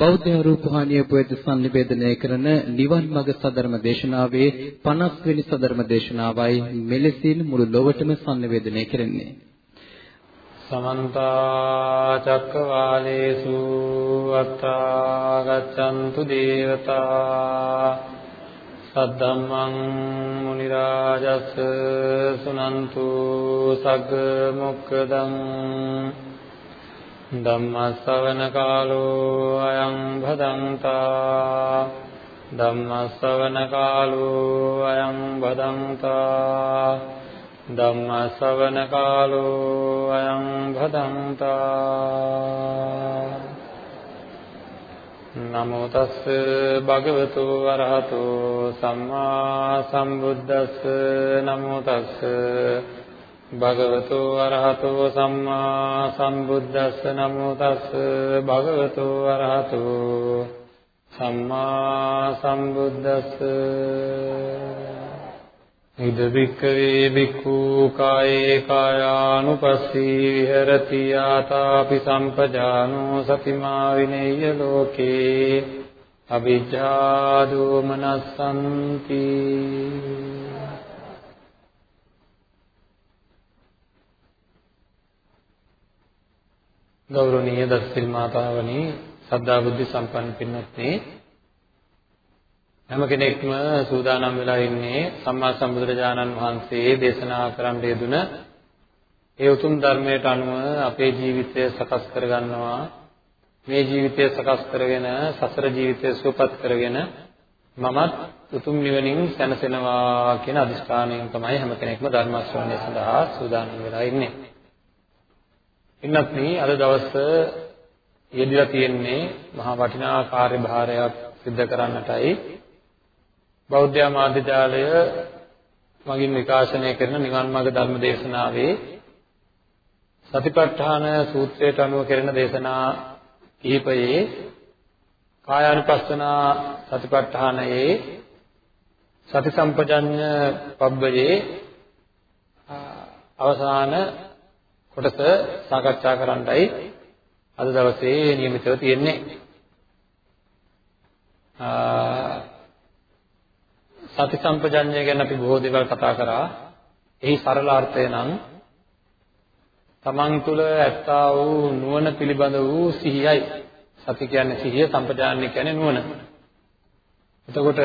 බෞද්ධ රූපවාහිනිය පුවේද සංනිවේදනය කරන නිවන් මඟ සදර්ම දේශනාවේ 50 වෙනි සදර්ම දේශනාවයි මෙලෙසින් මුළු ලොවටම සංනිවේදනය කෙරෙන්නේ. සමන්ත චක්කවාලේසු අත්තා ගච්ඡන්තු දේවතා සද්දම්මං මුනි රාජස් සුනන්තු සග්ග මොක්කදං ධම්මස්සවන කාලෝ අයං භදංතා ධම්මස්සවන කාලෝ අයං භදංතා ධම්මස්සවන කාලෝ අයං භදංතා නමෝ තස්ස භගවතු වරහතෝ සම්මා සම්බුද්දස්ස නමෝ තස්ස භගවතු අරහතෝ සම්මා සම්බුද්දස්ස නමෝ තස්ස භගවතු අරහතෝ සම්මා සම්බුද්දස්ස ඉද වික්කවේ බික්ඛු කායේ කායානුපස්සී විහෙරති ආතාපි සම්පජානෝ සතිමා විනේය ලෝකේ අවිජ්ජා දෝමනස්සන්ති ගෞරවනීය දස්සිල් මාතාවනි සද්ධා බුද්ධ සම්පන්න පින්වත්නි හැම කෙනෙක්ම සූදානම් වෙලා ඉන්නේ සම්මා සම්බුදුරජාණන් වහන්සේ දේශනා කරන්න යෙදුන ඒ උතුම් ධර්මයට අනුව අපේ ජීවිතය සකස් කරගන්නවා. මේ ජීවිතය සකස් කරගෙන සසර ජීවිතය සුවපත් කරගෙන මමත් උතුම් නිවනින් සැනසෙනවා කියන අදිෂ්ඨානයෙන් තමයි හැම කෙනෙක්ම ධර්ම ශ්‍රවණය සඳහා සූදානම් වෙලා ඉන්නේ. ඉන්නත් අද දවස යෙදিলা තියෙන්නේ මහා වටිනා කාර්යභාරයක් සිදු කරන්නටයි. බෞද්ධ මාධ්‍යාලය මගින් විකාශනය කරන නිවන් මාර්ග ධර්ම දේශනාවේ සතිපට්ඨාන සූත්‍රයට අනුව කරන දේශනා කිහිපයේ කායානුපස්සනා සතිපට්ඨානයේ සති සම්පජඤ්ඤ පබ්බයේ අවසාන කොටස සාකච්ඡා කරන්නයි අද දවසේ නියමිතව තියෙන්නේ. සති සම්පජඤ්ඤය ගැන අපි බොහෝ දේවල් කතා කරා. එහි සරල අර්ථය නම් තමන් තුළ ඇත්තා වූ නුවණ පිළිබඳ වූ සිහියයි. සති කියන්නේ සිහිය, සම්පජාන්‍ය කියන්නේ නුවණ. එතකොට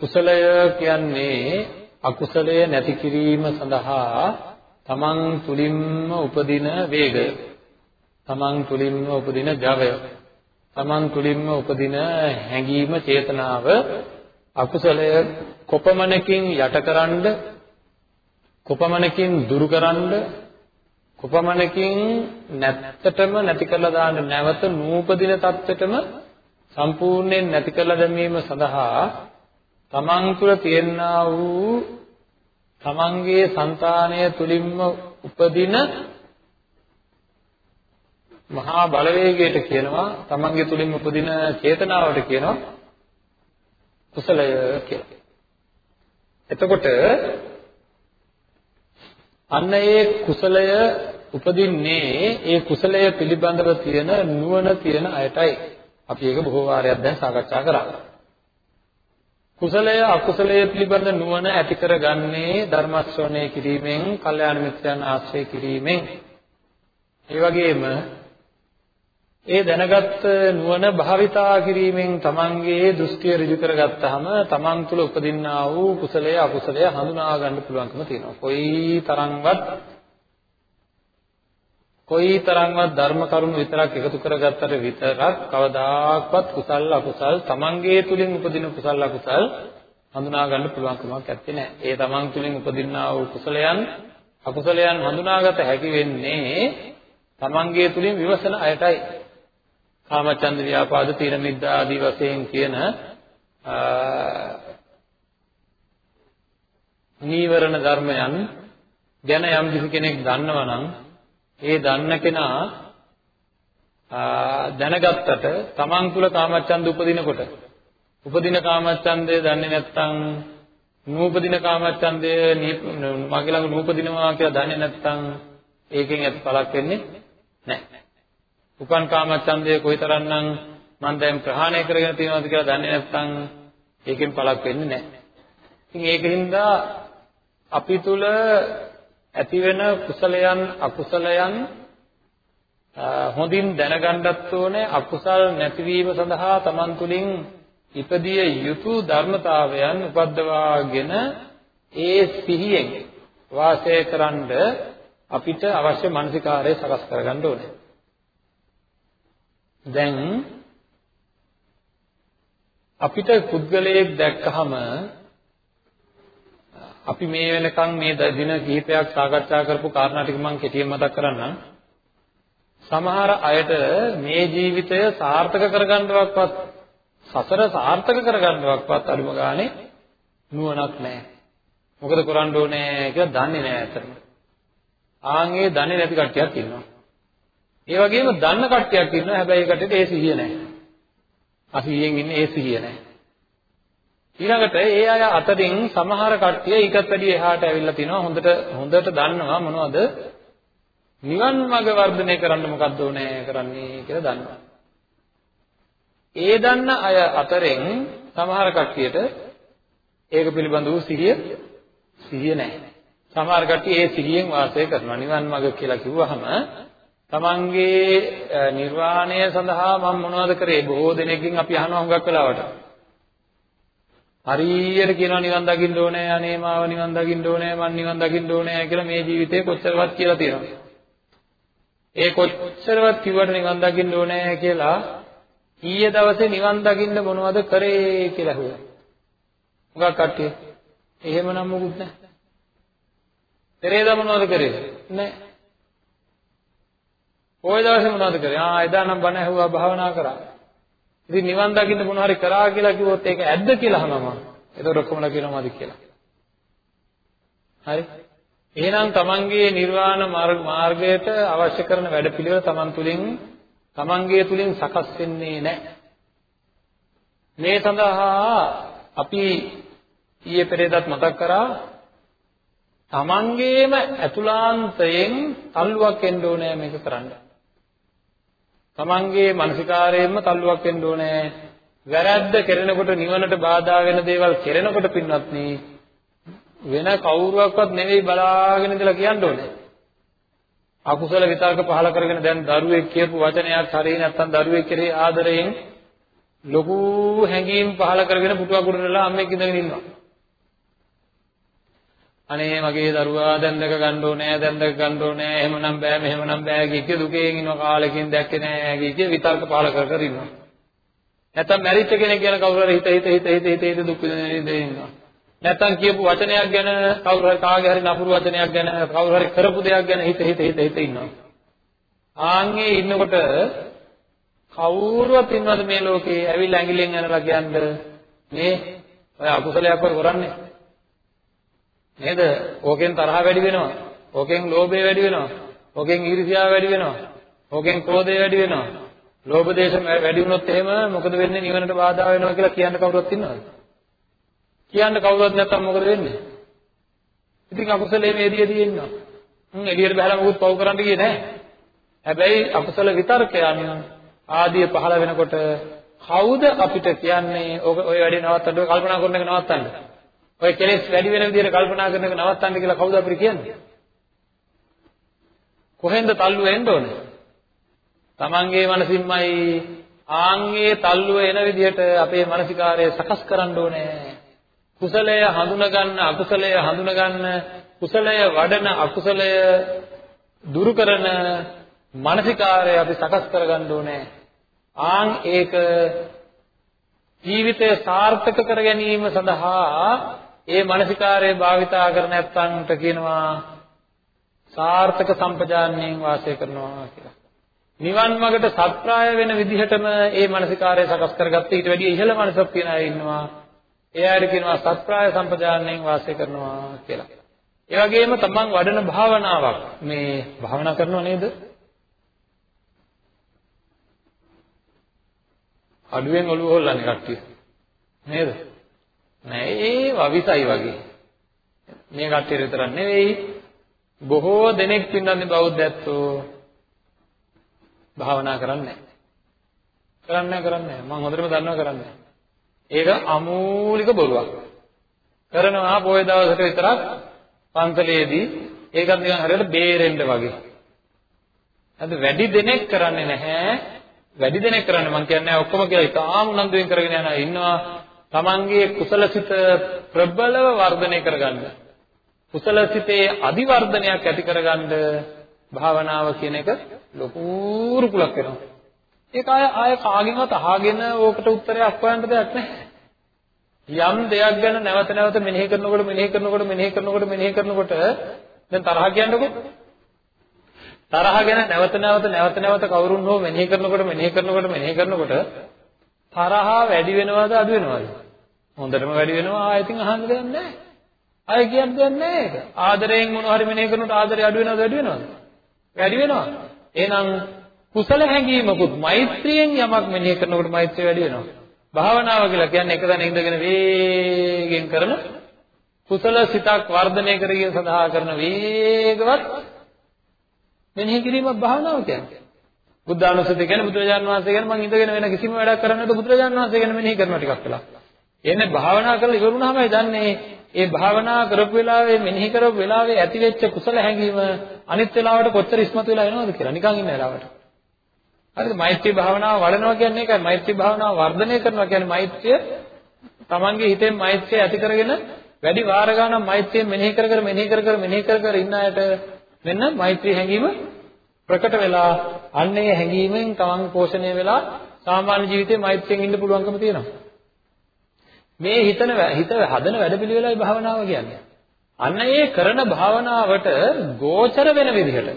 කුසලය කියන්නේ අකුසලය නැති කිරීම සඳහා තමන් තුලින්ම උපදින වේගය තමන් තුලින්ම උපදින ජවය තමන් තුලින්ම උපදින හැඟීම චේතනාව අකුසලය කොපමණකින් යටකරනද කොපමණකින් දුරුකරනද කොපමණකින් නැත්තටම නැති කරලා දාන්න නැවත නූපදින தත්ත්වෙටම සම්පූර්ණයෙන් නැති කරලා දැමීම සඳහා තමන් තුළ තියනා වූ තමන්ගේ సంతානය තුලින්ම උපදින මහා බලවේගයට කියනවා තමන්ගේ තුලින් උපදින චේතනාවට කියනවා. කුසලය කියලා. එතකොට අන්න ඒ කුසලය උපදින්නේ ඒ කුසලය පිළිබඳව තියෙන නුවණ තියෙන අයටයි. අපි ඒක බොහෝ වාරයක් දැන් සාකච්ඡා කරා. කුසලය අකුසලය පිළිබඳ නුවණ ඇති කරගන්නේ ධර්ම ශ්‍රවණය කිරීමෙන්, කල්යාණ මිත්‍රයන් ආශ්‍රය කිරීමෙන්. ඒ වගේම ඒ දැනගත් නුවණ භාවිතා කිරීමෙන් තමන්ගේ දෘෂ්ටිය ඍජු කරගත්තාම තමන් තුළ උපදින්නා වූ කුසලය අකුසලය හඳුනා ගන්න පුළුවන්කම තියෙනවා. කොයි තරම්වත් කොයි තරම්වත් ධර්ම කරුණු විතරක් එකතු කරගත්තට විතරක් කවදාක්වත් කුසල් අකුසල් තමන්ගේ තුලින් උපදින කුසල් අකුසල් හඳුනා ගන්න පුළුවන් කමක් නැත්තේ. ඒ තමන් තුලින් උපදින්නා වූ කුසලයන් අකුසලයන් හඳුනාගත හැකි වෙන්නේ තමන්ගේ තුලින් විවසන අයටයි. කාමචන්ද ව්‍යාපාද තීන මිද්දා ආදී වශයෙන් කියන නීවරණ ධර්මයන් ගැන යම් කිසි කෙනෙක් දන්නවා නම් ඒ දන්න කෙනා දැනගත්තට තමන් තුල කාමච්ඡන්ද උපදිනකොට උපදින කාමච්ඡන්දය දන්නේ නැත්නම් නූපදින කාමච්ඡන්දය මගේ ළඟ නූපදිනවා කියලා දන්නේ නැත්නම් ඒකෙන් ඇති පළක් වෙන්නේ නැහැ. උපන් කාමච්ඡන්දය කොයිතරම්නම් මම දැන් ප්‍රහාණය කරගෙන තියෙනවද කියලා දන්නේ නැත්නම් ඒකෙන් පළක් වෙන්නේ නැහැ. ඉතින් ඒකින්ද අපි තුල ඇතිවෙන කුසලයන් අකුසලයන් හොඳින් දැනගන්නත් ඕනේ අකුසල් නැතිවීම සඳහා Taman තුලින් ඉපදිය යුතු ධර්මතාවයන් උපද්දවාගෙන ඒ සිහියෙන් වාසය කරන්ඩ අපිට අවශ්‍ය මානසිකාරය සකස් කරගන්න ඕනේ. දැන් අපිට පුද්ගලයෙක් දැක්කහම අපි මේ වෙනකන් මේ දින කිහිපයක් සාකච්ඡා කරපු කාරණා ටික මම කෙටියෙන් මතක් කරන්නම්. සමහර අයට මේ ජීවිතය සාර්ථක කරගන්නවක්වත් සසර සාර්ථක කරගන්නවක්වත් අරුම ගානේ නුවණක් නැහැ. මොකද කරන්න ඕනේ කියලා දන්නේ නැහැ අතරම. ආන්ගේ දන්නේ නැති කට්ටියක් ඉන්නවා. ඒ වගේම දන්න කට්ටියක් ඉන්නවා හැබැයි ඒ කට්ටියට ඒ සිහිය නැහැ. අසිහියෙන් ඉන්නේ ඒ සිහිය නැහැ. ඊළඟට ඒ අය අතරින් සමහර කට්ටිය ඊටත් වැඩිය එහාට ඇවිල්ලා තිනවා හොඳට හොඳට දන්නවා මොනවද නිවන් මඟ වර්ධනය කරන්න මොකද්ද ඕනේ කරන්නේ කියලා දන්නවා. ඒ දන්න අය අතරින් සමහර කට්ටියට ඒක පිළිබඳ වූ සිහිය සිහිය නැහැ. සමහර කට්ටිය ඒ සිහියෙන් වාසය කරනවා. නිවන් මඟ කියලා කිව්වහම තමන්ගේ නිර්වාණය සඳහා මම මොනවද කරේ? බොහෝ දෙනෙක්ගෙන් අපි අහනවා හුඟක් වෙලාවට. හරියට කියනවා නිවන් දකින්න ඕනේ, අනේ මාව නිවන් දකින්න ඕනේ, මං නිවන් දකින්න ඕනේ කියලා මේ ජීවිතේ කොච්චරවත් කියලා තියෙනවා. ඒ කොච්චරවත් කිව්වට නිවන් දකින්න ඕනේ කියලා ඊයේ දවසේ නිවන් දකින්න මොනවද කරේ කියලා අහුවා. මොකක් කට්ටිය? එහෙමනම් මොකුත් නැහැ. පෙරේදා මොනවද කරේ? නැහැ. ওই දවසේ මොනවද කරේ? ආ එදා නම් බණ ඇහුවා භාවනා කරා. ඉතින් නිවන් දකින්න මොන හරි කරා කියලා කිව්වොත් ඒක ඇද්ද කියලා අහනවා මම. ඒතකොට ඔක්කොමලා කියනවා මදි කියලා. හරි? එහෙනම් තමන්ගේ නිර්වාණ මාර්ගයට අවශ්‍ය කරන වැඩපිළිවෙල තමන් තුළින් තමන්ගේ තුළින් සකස් වෙන්නේ නැහැ. මේ සඳහා අපි ඊයේ පෙරේදත් මතක් කරා තමන්ගේම ඇතුළාන්තයෙන් තල්ලුවක් එන්න ඕනේ මේක කරන්න. තමන්ගේ මානසිකාරයෙන්ම තල්ලුවක් එන්න ඕනේ. වැරද්ද කෙරෙනකොට නිවනට බාධා වෙන දේවල් කෙරෙනකොට පින්වත්නි වෙන කවුරුවක්වත් නෙවෙයි බලාගෙන ඉඳලා කියන්න ඕනේ. අකුසල විතර්ක පහල කරගෙන දැන් දරුවෙක් කියපු වචනයක් හරිය නැත්නම් දරුවෙක් කෙරෙහි ආදරයෙන් ලොකු හැඟීම් පහල කරගෙන පුටුවක් උඩරලා අම්මෙක් ඉඳගෙන ඉන්නවා. අනේ මගේ දරුවා දැන් දැක ගන්න ඕනේ දැන් දැක ගන්න ඕනේ එහෙමනම් බෑ මෙහෙමනම් බෑ කිය දුකෙන් ඉන්න කාලෙකින් දැක්කේ නෑ කිය විතර්ක පහල කර කර ඉන්නවා. නැත්නම් මැරිච්ච කෙනෙක් ගැන කවුරු හරි හිත හිත හිත හිත හිත දුක් විඳින ඉන්නවා. නැත්තම් කියපු වචනයක් ගැන කවුරු හරි කාගේ හරි නපුරු වචනයක් ගැන කවුරු හරි කරපු දෙයක් ගැන හිත හිත හිත හිත ඉන්නවා. ආන්ගේ ඉන්නකොට කවුරුවත් ඉන්නවද මේ ලෝකේ ඇවිල්ලා ඇඟිල්ලෙන් යනලා කියන්නේ මේ ඔය අකුසලයක් කරන්නේ නේද? ඕකෙන් තරහ වැඩි වෙනවා. ඕකෙන් ලෝභය වැඩි වෙනවා. ඕකෙන් ඊර්ෂ්‍යාව වැඩි වෙනවා. ඕකෙන් ක්‍රෝධය වැඩි වෙනවා. ලෝභ දේශ වැඩි වුණොත් එහෙම මොකද වෙන්නේ නිවනට බාධා වෙනවා කියලා කියන්න කවුරුත් ඉන්නවද? කියන්න කවුරුවත් නැත්තම් මොකද වෙන්නේ? ඉතින් අකුසලයේ මේදියේදී ඉන්නවා. හ්ම් එළියට බහලා මොකුත් පව් කරන්න ගියේ නැහැ. හැබැයි අකුසල විතර්කයන් ආදී පහළ වෙනකොට කවුද අපිට කියන්නේ ඔය වැඩේ නවත්තන්න ඔය කල්පනා කරන එක නවත්තන්න. ඔය කෙලෙස් වැඩි වෙන විදිහට කල්පනා කරන එක නවත්තන්න කියලා කවුද අපිට කියන්නේ? කොහෙන්ද තල්ලුව එන්න ඕනේ? Tamange මනසින්මයි ආන්ගේ තල්ලුව එන විදිහට අපේ මානසිකාරය සකස් කරන්න ඕනේ. කුසලය හඳුනගන්න අකුසලය හඳුනගන්න කුසලය වඩන අකුසලය දුරු කරන මානසිකාරය අපි සකස් කරගන්න ඕනේ ආන් ඒක ජීවිතය සාර්ථක කර ගැනීම සඳහා ඒ මානසිකාරය භාවිතා කරන නැත්නම්ට කියනවා සාර්ථක සම්පජාන්ණයෙන් වාසය කරනවා කියලා. නිවන් මාර්ගට සත්‍ප්‍රාය වෙන විදිහටම ඒ මානසිකාරය සකස් කරගත්ත ඊට වැඩිය ඉහළ මනසක් තියන අය ඉන්නවා. එයාට කියනවා සත්‍ප්‍රාය සම්පජානණයෙන් වාසය කරනවා කියලා. ඒ වගේම තමන් වඩන භාවනාවක් මේ භාවනා කරනව නේද? අඩුවෙන් ඔළුව හොල්ලන්නේ කට්ටිය. නේද? නෑ ඒ වවිසයි වගේ. මේ කට්ටිය විතරක් නෙවෙයි බොහෝ දෙනෙක් පින්නන්නේ බෞද්ධයත්ෝ භාවනා කරන්නේ නැහැ. කරන්නේ කරන්නේ මම හොඳටම දන්නවා කරන්නේ. ඒක අමූලික බොරුවක්. කරනවා පොයේ දවසට විතරක් පන්සලේදී ඒකත් නිකන් හරියට බේරෙන්න වගේ. අද වැඩි දෙනෙක් කරන්නේ නැහැ. වැඩි දෙනෙක් කරන්නේ මම කියන්නේ ඔක්කොම කියලා ඉතාම උනන්දුවෙන් කරගෙන යනවා ඉන්නවා. Tamange කුසලසිත ප්‍රබලව වර්ධනය කරගන්න. කුසලසිතේ අදිවර්ධනයක් ඇති කරගන්න භාවනාව කියන එක ලොකු රුකුලක් වෙනවා. ඒක ආය ආය කාගෙන්වත් අහගෙන ඕකට උත්තරයක් හොයන්න දෙයක් නැහැ. යම් දෙයක් ගැන නැවත නැවත මෙනෙහි කරනකොට මෙනෙහි කරනකොට මෙනෙහි කරනකොට මෙනෙහි කරනකොට දැන් තරහ කියන්නකො තරහ ගැන නැවත නැවත නැවත නැවත කවුරුන් හෝ මෙනෙහි කරනකොට මෙනෙහි කරනකොට මෙනෙහි කරනකොට තරහ වැඩි වෙනවද අඩු වෙනවද? හොඳටම වැඩි වෙනවා. ආයෙත් අහන්න දෙයක් නැහැ. ආයෙ කියන්න දෙයක් නැහැ ඒක. ආදරයෙන් මොනවා හරි මෙනෙහි කරනකොට ආදරය අඩු වෙනවද වැඩි වෙනවද? වැඩි වෙනවා. එහෙනම් කුසල හැඟීමකුත් මෛත්‍රියෙන් යමක් මෙනෙහි කරනකොට මෛත්‍රිය වැඩි වෙනවා. භාවනාව කියලා කියන්නේ එක තැන ඉඳගෙන වේගෙන් කරන කුසල සිතක් වර්ධනය කර ගැනීම සඳහා කරන වේගවත් මෙනෙහි කිරීමක් භාවනාව කියන්නේ. බුද්ධානුස්සතිය කියන්නේ බුදුරජාණන් වහන්සේ ගැන මම ඉඳගෙන වෙන කිසිම වැඩක් කරන්නේ නැතුව බුදුරජාණන් වහන්සේ ගැන මෙනෙහි කරනවා ටිකක් වෙලා. එන්නේ භාවනා කරලා ඉවරුනහමයි දන්නේ ඒ භාවනා කරපු වෙලාවේ මෙනෙහි කරපු වෙලාවේ ඇතිවෙච්ච කුසල හැඟීම අනිත් වෙලාවට කොච්චර ඉස්මතු වෙලා එනවද කියලා නිකන් ඉන්න වෙලාවට. හරිද? මෛත්‍රී භාවනාව වඩනවා කියන්නේ ඒකයි. මෛත්‍රී භාවනාව වර්ධනය කරනවා කියන්නේ මෛත්‍රිය තමන්ගේ හිතෙන් මෛත්‍රිය ඇති කරගෙන වැඩි වාර ගණන් මෛත්‍රිය මෙනෙහි කර කර මෙනෙහි කර කර මෙනෙහි කර කර ඉන්න අයට මෙන්න මෛත්‍රී හැඟීම ප්‍රකට වෙලා අන්නේ හැඟීමෙන් තමන් පෝෂණය වෙලා සාමාන්‍ය ජීවිතේ මෛත්‍රියෙන් ඉන්න පුළුවන්කම තියෙනවා. මේ හිතන හිත හදන වැඩපිළිවෙලයි භාවනාව කියන්නේ. අන්න ඒ කරන භාවනාවට ගෝචර වෙන විදිහට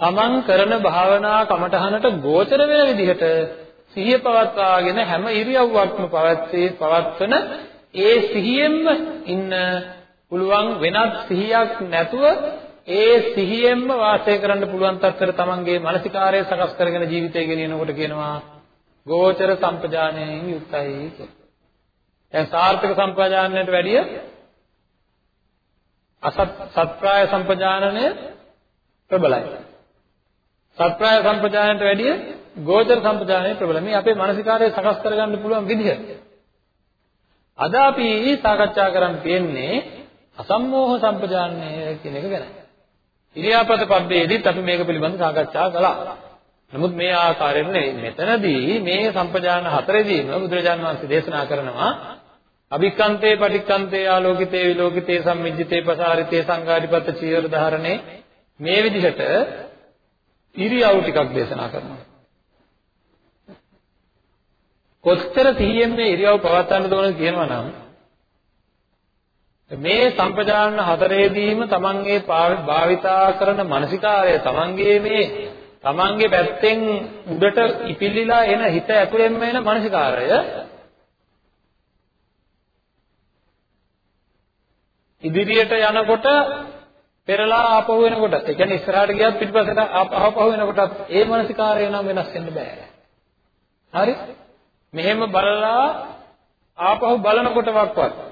තමන් කරන භාවනා කමඨහනට ගෝචර වෙන විදිහට සිහිය පවත්වාගෙන හැම ඉරියව්වක්ම පවත්වේ පවත්වන ඒ සිහියෙන්ම ඉන්න පුළුවන් වෙනත් සිහියක් නැතුව ඒ සිහියෙන්ම වාසය කරන්න පුළුවන් තත්ත්වයට තමන්ගේ මානසිකාරය සකස් කරගෙන ජීවිතය ගෙනියනකොට කියනවා ගෝචර සම්පජානයෙන් යුක්තයි කියලා. දැන් සාර්ථක සම්පජානනයට වැඩිය අසත් සත්‍ප්‍රාය සම්පජානනය ප්‍රබලයි. සත්‍ප්‍රාය සම්පජානනයට වැඩිය ගෝචර සම්පජානනය ප්‍රබලයි. මේ අපේ මානසිකාරය සකස් කරගන්න පුළුවන් විදිහ. අද අපි සාකච්ඡා කරන්න තියෙන්නේ අසම්මෝහ සම්පජානනය කියන එක ගැන. ඉරියාපත පබ්බේදීත් අපි මේක පිළිබඳව සාකච්ඡා කළා. නමුත් මේ ආකාරයෙන් නෙවෙයි මෙතනදී මේ සම්පජාන හතරේදීම බුදුරජාණන් වහන්සේ දේශනා කරනවා අභික්කන්තේ පටික්කන්තේ ආලෝකිතේ විලෝකිතේ සම්මිජ්ජිතේ පසාරිතේ සංඝාටිපත චීවර ධාරණේ මේ විදිහට ඉරියව් ටිකක් දේශනා කරනවා කොච්චර සිහියෙන් මේ ඉරියව් පවත්වන්න ඕනද කියනවා නම් මේ සම්පජාන හතරේදීම තමන්ගේ භාවිතා කරන මානසිකාරය තමන්ගේ මේ තමන්ගේ පැත්තෙන් උඩට ඉපිලිලා එන හිත ඇතුළෙන්ම එන මානසිකාරය ඉදිරියට යනකොට පෙරලා ආපහු වෙනකොට ඒ කියන්නේ ඉස්සරහට ගියත් පිටිපස්සට ආපහු වෙනකොටත් ඒ මානසිකාරය නම් වෙනස් වෙන්න බෑ. හරි? මෙහෙම බලලා ආපහු බලනකොට වක්වත්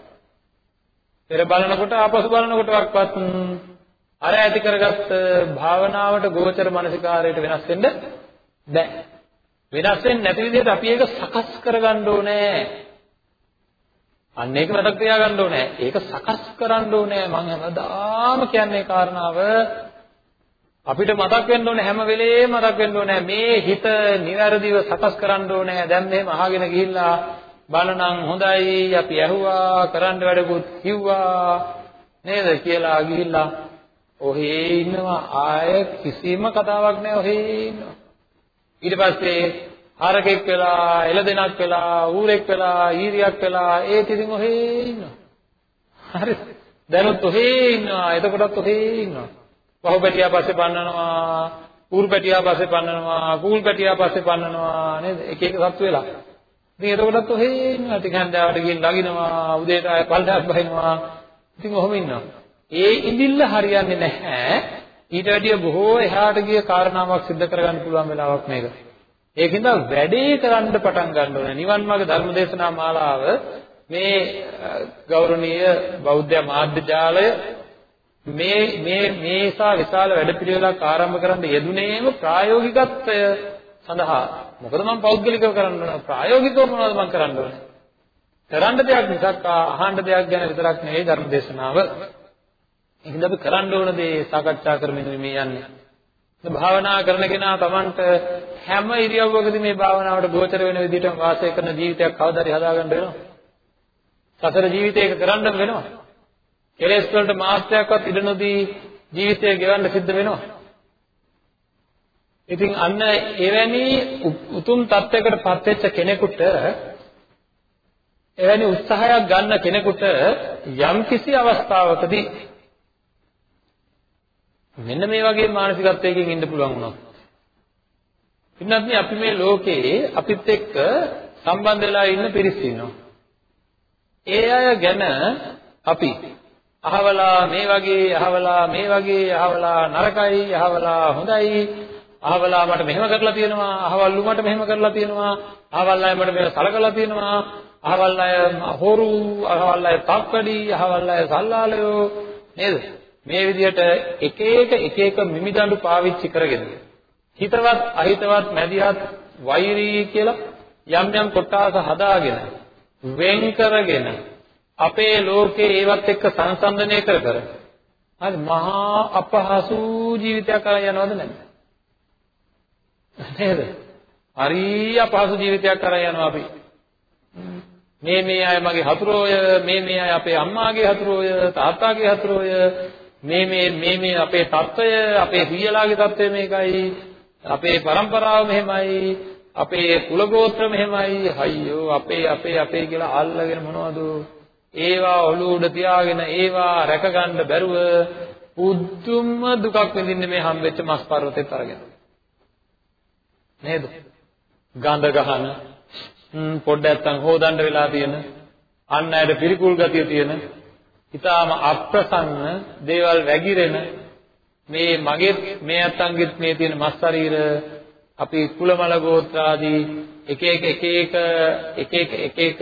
පෙර බලනකොට ආපසු බලනකොට වක්වත් අර ඇති කරගත්ත භාවනාවට ගෝචර මානසිකාරයට වෙනස් වෙන්න බෑ. වෙනස් වෙන්නේ නැති විදිහට අපි ඒක සකස් කරගන්න ඕනේ. අන්න ඒක මතක තියාගන්න ඕනේ. ඒක සකස් කරන්න ඕනේ. මම හැමදාම කියන්නේ කාරණාව අපිට මතක් වෙන්න ඕනේ හැම වෙලේම මතක් වෙන්න ඕනේ මේ හිත નિවැරදිව සකස් කරන්න ඕනේ. දැන් මෙහෙම අහගෙන ගිහිල්ලා බලනම් හොඳයි අපි ඇහුවා කරන්න වැඩකුත් කිව්වා. නේද කියලා ගිහිල්ලා ඔහේ ඉන්නවා. ආය කිසිම කතාවක් නැහැ ඔහේ ඉන්නවා. ඊට පස්සේ හරකෙක් වෙලා එළදෙනක් වෙලා ඌරෙක් වෙලා ඊරියක් වෙලා ඒත් ඉතින් ඔහේ ඉන්නවා. හරි. දැනුත් ඔහේ ඉන්නවා. එතකොටත් ඔහේ ඉන්නවා. පහු පැටියා පස්සේ පන්නනවා ඌරු පැටියා පස්සේ පන්නනවා කූල් පැටියා පස්සේ පන්නනවා. නේද? එක එක සත්තු වෙලා. ඉතින් එතකොටත් ඔහේ ඉන්නවා ටික හන්දාවට ගිහින් ළඟිනවා උදේට ආය පල්ලෙහාට බහිනවා. ඉතින් ඔහොම ඉන්නවා. ඒ ඉඳිල්ල හරියන්නේ නැහැ. ඊට වැඩිය බොහෝ එහාට ගිය කාරණාවක් සිද්ධ කරගන්න පුළුවන් වෙලාවක් මේක. ඒකින්ද වැඩේ කරන්න පටන් ගන්න ඕනේ. නිවන් මාර්ග ධර්මදේශනා මාලාව මේ ගෞරවනීය බෞද්ධ මාධ්‍ය ජාලය මේ මේ මේසා විශාල වැඩපිළිවෙලක් ආරම්භ කරන්න යෙදුනේම ප්‍රායෝගිකත්වය. සඳහා. මොකද මම පෞද්ගලිකව කරන්න ඕන ප්‍රායෝගිකව මොනවද මම කරන්න ඕනේ? කරන්න දෙයක් මිසක් අහන්න දෙයක් ගැන විතරක් නෙවෙයි ධර්ම දේශනාව. එහෙනම් අපි කරන්න ඕන දේ සාකච්ඡා කරමින් මේ යන්නේ. භාවනා කරන කෙනා Tamanට හැම ඉරියව්වකදී මේ භාවනාවට ගෝචර වෙන විදිහටම වාසය කරන ජීවිතයක් කවදාද හදාගන්න වෙනවා. සතර ජීවිතයක කරන්න වෙනවා. කෙලෙස් වලට මාත්‍රයක්වත් ඉඩ නොදී ජීවිතය ගෙවන්න සිද්ධ වෙනවා. ඉතින් අන්න එවැනි උතුම් තත්යකට පත් වෙච්ච කෙනෙකුට එවැනි උත්සාහයක් ගන්න කෙනෙකුට යම් කිසි අවස්ථාවකදී මෙන්න මේ වගේ මානසිකත්වයකින් ඉන්න පුළුවන් වුණා. ඉන්නත් අපි මේ ලෝකේ අපිත් එක්ක සම්බන්ධ වෙලා ඉන්න පිරිස් ඉන්නවා. ඒ අය ගැන අපි අහවලා මේ වගේ අහවලා මේ වගේ අහවලා නරකයි අහවලා හොඳයි අහවලා මට මෙහෙම කරලා තියෙනවා අහවල්ලු මට මෙහෙම කරලා තියෙනවා අහවල් අය මට මෙහෙම සලකලා තියෙනවා අහවල් අය හොරු අහවල් අය තක්කඩි අහවල් අය සල්ලාලයෝ නේද? මේ විදිහට එක එක එක එක මිමිදඬු පාවිච්චි කරගෙන හිතවත් අහිතවත් මැදිහත් වෛරී කියලා යම් යම් කොටස හදාගෙන වෙන් කරගෙන අපේ ලෝකේ ඒවත් එක්ක සංසන්දනය කර කර හරි මහා අපහසු ජීවිතයක් කරලා යනවද නැද්ද? නේද? හරි අපහසු ජීවිතයක් කරන් යනවා අපි. මේ මේ අය මගේ හතුරෝය, මේ මේ අය අපේ අම්මාගේ හතුරෝය, තාත්තාගේ හතුරෝය, මේ මේ මේ මේ අපේ தত্ত্বය, අපේ සීයලාගේ தত্ত্বය මේකයි, අපේ પરම්පරාව මෙහෙමයි, අපේ කුල ගෝත්‍ර මෙහෙමයි, අයියෝ අපේ අපේ අපේ කියලා අල්ලගෙන මොනවද? ඒවා ඔළුව උඩ තියාගෙන ඒවා රැකගන්න බැරුව පුදුම දුකක් විඳින්නේ මේ හම්බෙච්ච මස් පර්වතේ තරගෙන. නේද ගඳ ගහන පොඩ්ඩක් නැත්තම් හොදන්න වෙලා තියෙන අන් අයට පිළිකුල් ගතිය තියෙන ඊටාම අප්‍රසන්න දේවල් වැగిරෙන මේ මගේ මේ අත්තන්ගෙත් මේ තියෙන මස් ශරීර අපි කුලමල ගෝත්‍ර ආදී එක එක එක එක එක එක එක එක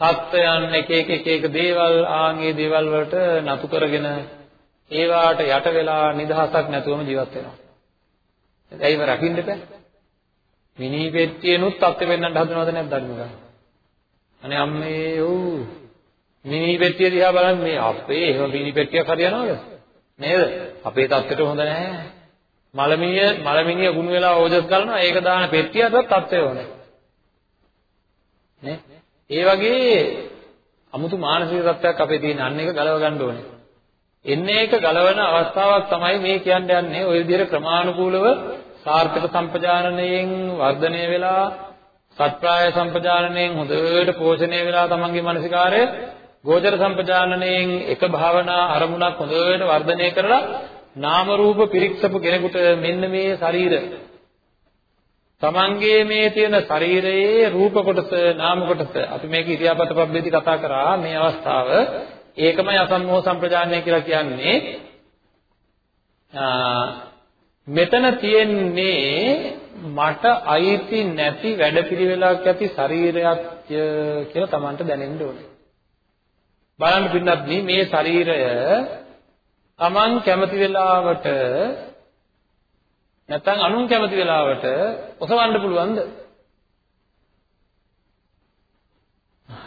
තත්ත්වයන් එක එක එක එක දේවල් ආන්ගේ දේවල් වලට නතු කරගෙන ඒවාට යට වෙලා නිදහසක් නැතුවම ජීවත් වෙනවා. ඒයිව රකින්න බෑ. මිනිපෙට්ටියනොත් අත් වෙන්නට හදනවද නැද්ද අනුගා? අනේ අම්මේ ඔව්. මිනිපෙට්ටිය දිහා බලන්න මේ අපේ එහෙම මිනිපෙට්ටියක් හරියනවද? නේද? අපේ තත්ත්වයට හොඳ නැහැ. මලමිනිය මලමිනිය ගුණ වෙලා ඕජස් කරනවා ඒක දාන පෙට්ටියටවත් තත්ත්වය හොඳයි. නේ? ඒ වගේ අමුතු මානසික තත්ත්වයක් අපේ තියෙන අන්න එක ගලව ගන්න ඕනේ. එන්නේ එක ගලවන අවස්ථාවක් තමයි මේ කියන්නේ යන්නේ ඔය විදිහට ක්‍රමානුකූලව සාර්ථක සම්පජානනයෙන් වර්ධනය වෙලා සත්‍ප්‍රාය සම්පජානනයෙන් හොඳට පෝෂණය වෙලා තමන්ගේ මානසිකාරය ගෝචර සම්පජානනයෙන් එක භාවනා අරමුණක් හොඳට වර්ධනය කරලා නාම රූප පිරික්සපු කෙනෙකුට මෙන්න මේ ශරීර. තමන්ගේ මේ තියෙන ශරීරයේ රූප කොටස නාම කොටස අපි මේක ඉරියාපත පබ්බේදී කතා කරා මේ අවස්ථාව. ඒකමයි අසම්මෝහ සම්ප්‍රජානනය කියලා කියන්නේ. මෙතන තියෙන්නේ මට අයිති නැති වැඩපිළිවෙලක් ඇති ශරීරයක් කියලා Tamanට දැනෙන්න ඕනේ බලන්න පින්නත් මේ ශරීරය Taman කැමති වෙලාවට නැත්නම් අනුන් කැමති වෙලාවට ඔසවන්න පුළුවන්ද?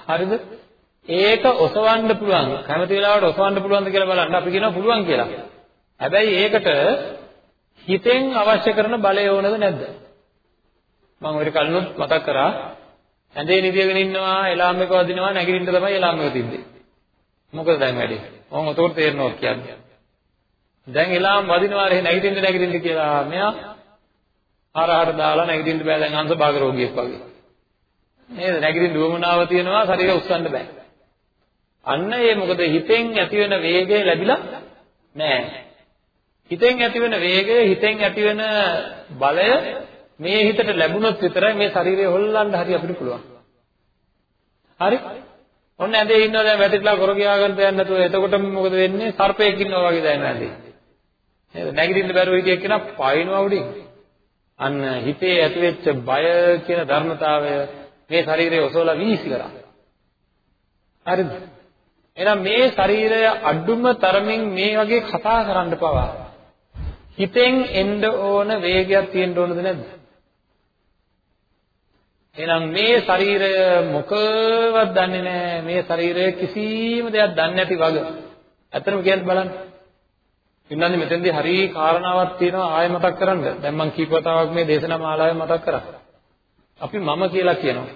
හරිද? ඒක ඔසවන්න පුළුවන්. කැමති වෙලාවට ඔසවන්න පුළුවන්ද කියලා බලන්න අපි කියනවා පුළුවන් කියලා. හැබැයි ඒකට හිතෙන් අවශ්‍ය කරන බලය ඕනද නැද්ද? මම ඔය කලිනුත් මතක් කරා. ඇඳේ නිදියගෙන ඉන්නවා, එලාම් එක වදිනවා, නැගිටින්න තමයි එලාම් එක තිබ්බේ. මොකද දැන් වැඩි? මම උතෝර තේරෙනවා කියන්නේ. දැන් එලාම් වදිනවා රේ නැගිටින්න නැගිටින්න කියලා මෙයා ආරහාර දාලා නැගිටින්න බෑ දැන් අංශ භාග රෝගියෙක් වගේ. නේද? නැගිටින්න උවමනාව තියෙනවා ශරීරය උස්සන්න බෑ. අන්න ඒ මොකද හිතෙන් ඇති වෙන වේගය ලැබිලා නෑ. හිතෙන් ඇති වෙන වේගය හිතෙන් ඇති වෙන බලය මේ හිතට ලැබුණොත් විතරයි මේ ශරීරය හොල්ලන්න හරි අපිට පුළුවන්. හරි? ඔන්න ඇඳේ ඉන්නවා දැන් වැටිලා කර ගියා ගන්න දෙයක් නැතුව එතකොට මොකද වෙන්නේ සර්පයෙක් ඉන්නවා වගේ දැනෙනවා ඇඳේ නේද නැගිටින්න බැරුව හිටිය කෙනා පයින්නවා උඩින් අන්න හිතේ ඇතිවෙච්ච බය කියන ධර්මතාවය මේ ශරීරය ඔසවලා වීසි කරා. හරිද? එහෙනම් මේ ශරීරය අඩුම තරමින් මේ වගේ කතා කරන්න පවා හිතෙන් එන්න ඕන වේගයක් තියෙන්න ඕනද නැද්ද? එහෙනම් මේ ශරීරය මොකවත් දන්නේ නැහැ. මේ ශරීරය කිසිම දෙයක් දන්නේ නැති වගේ. ඇත්තටම කියන්න බලන්න. ඉන්නන්නේ මෙතෙන්දී හරි කාරණාවක් තියෙනවා ආයෙ මතක් කරන්න. දැන් මම කීප වතාවක් මේ දේශනා මාලාවේ මතක් කරා. අපි මම කියලා කියනවා.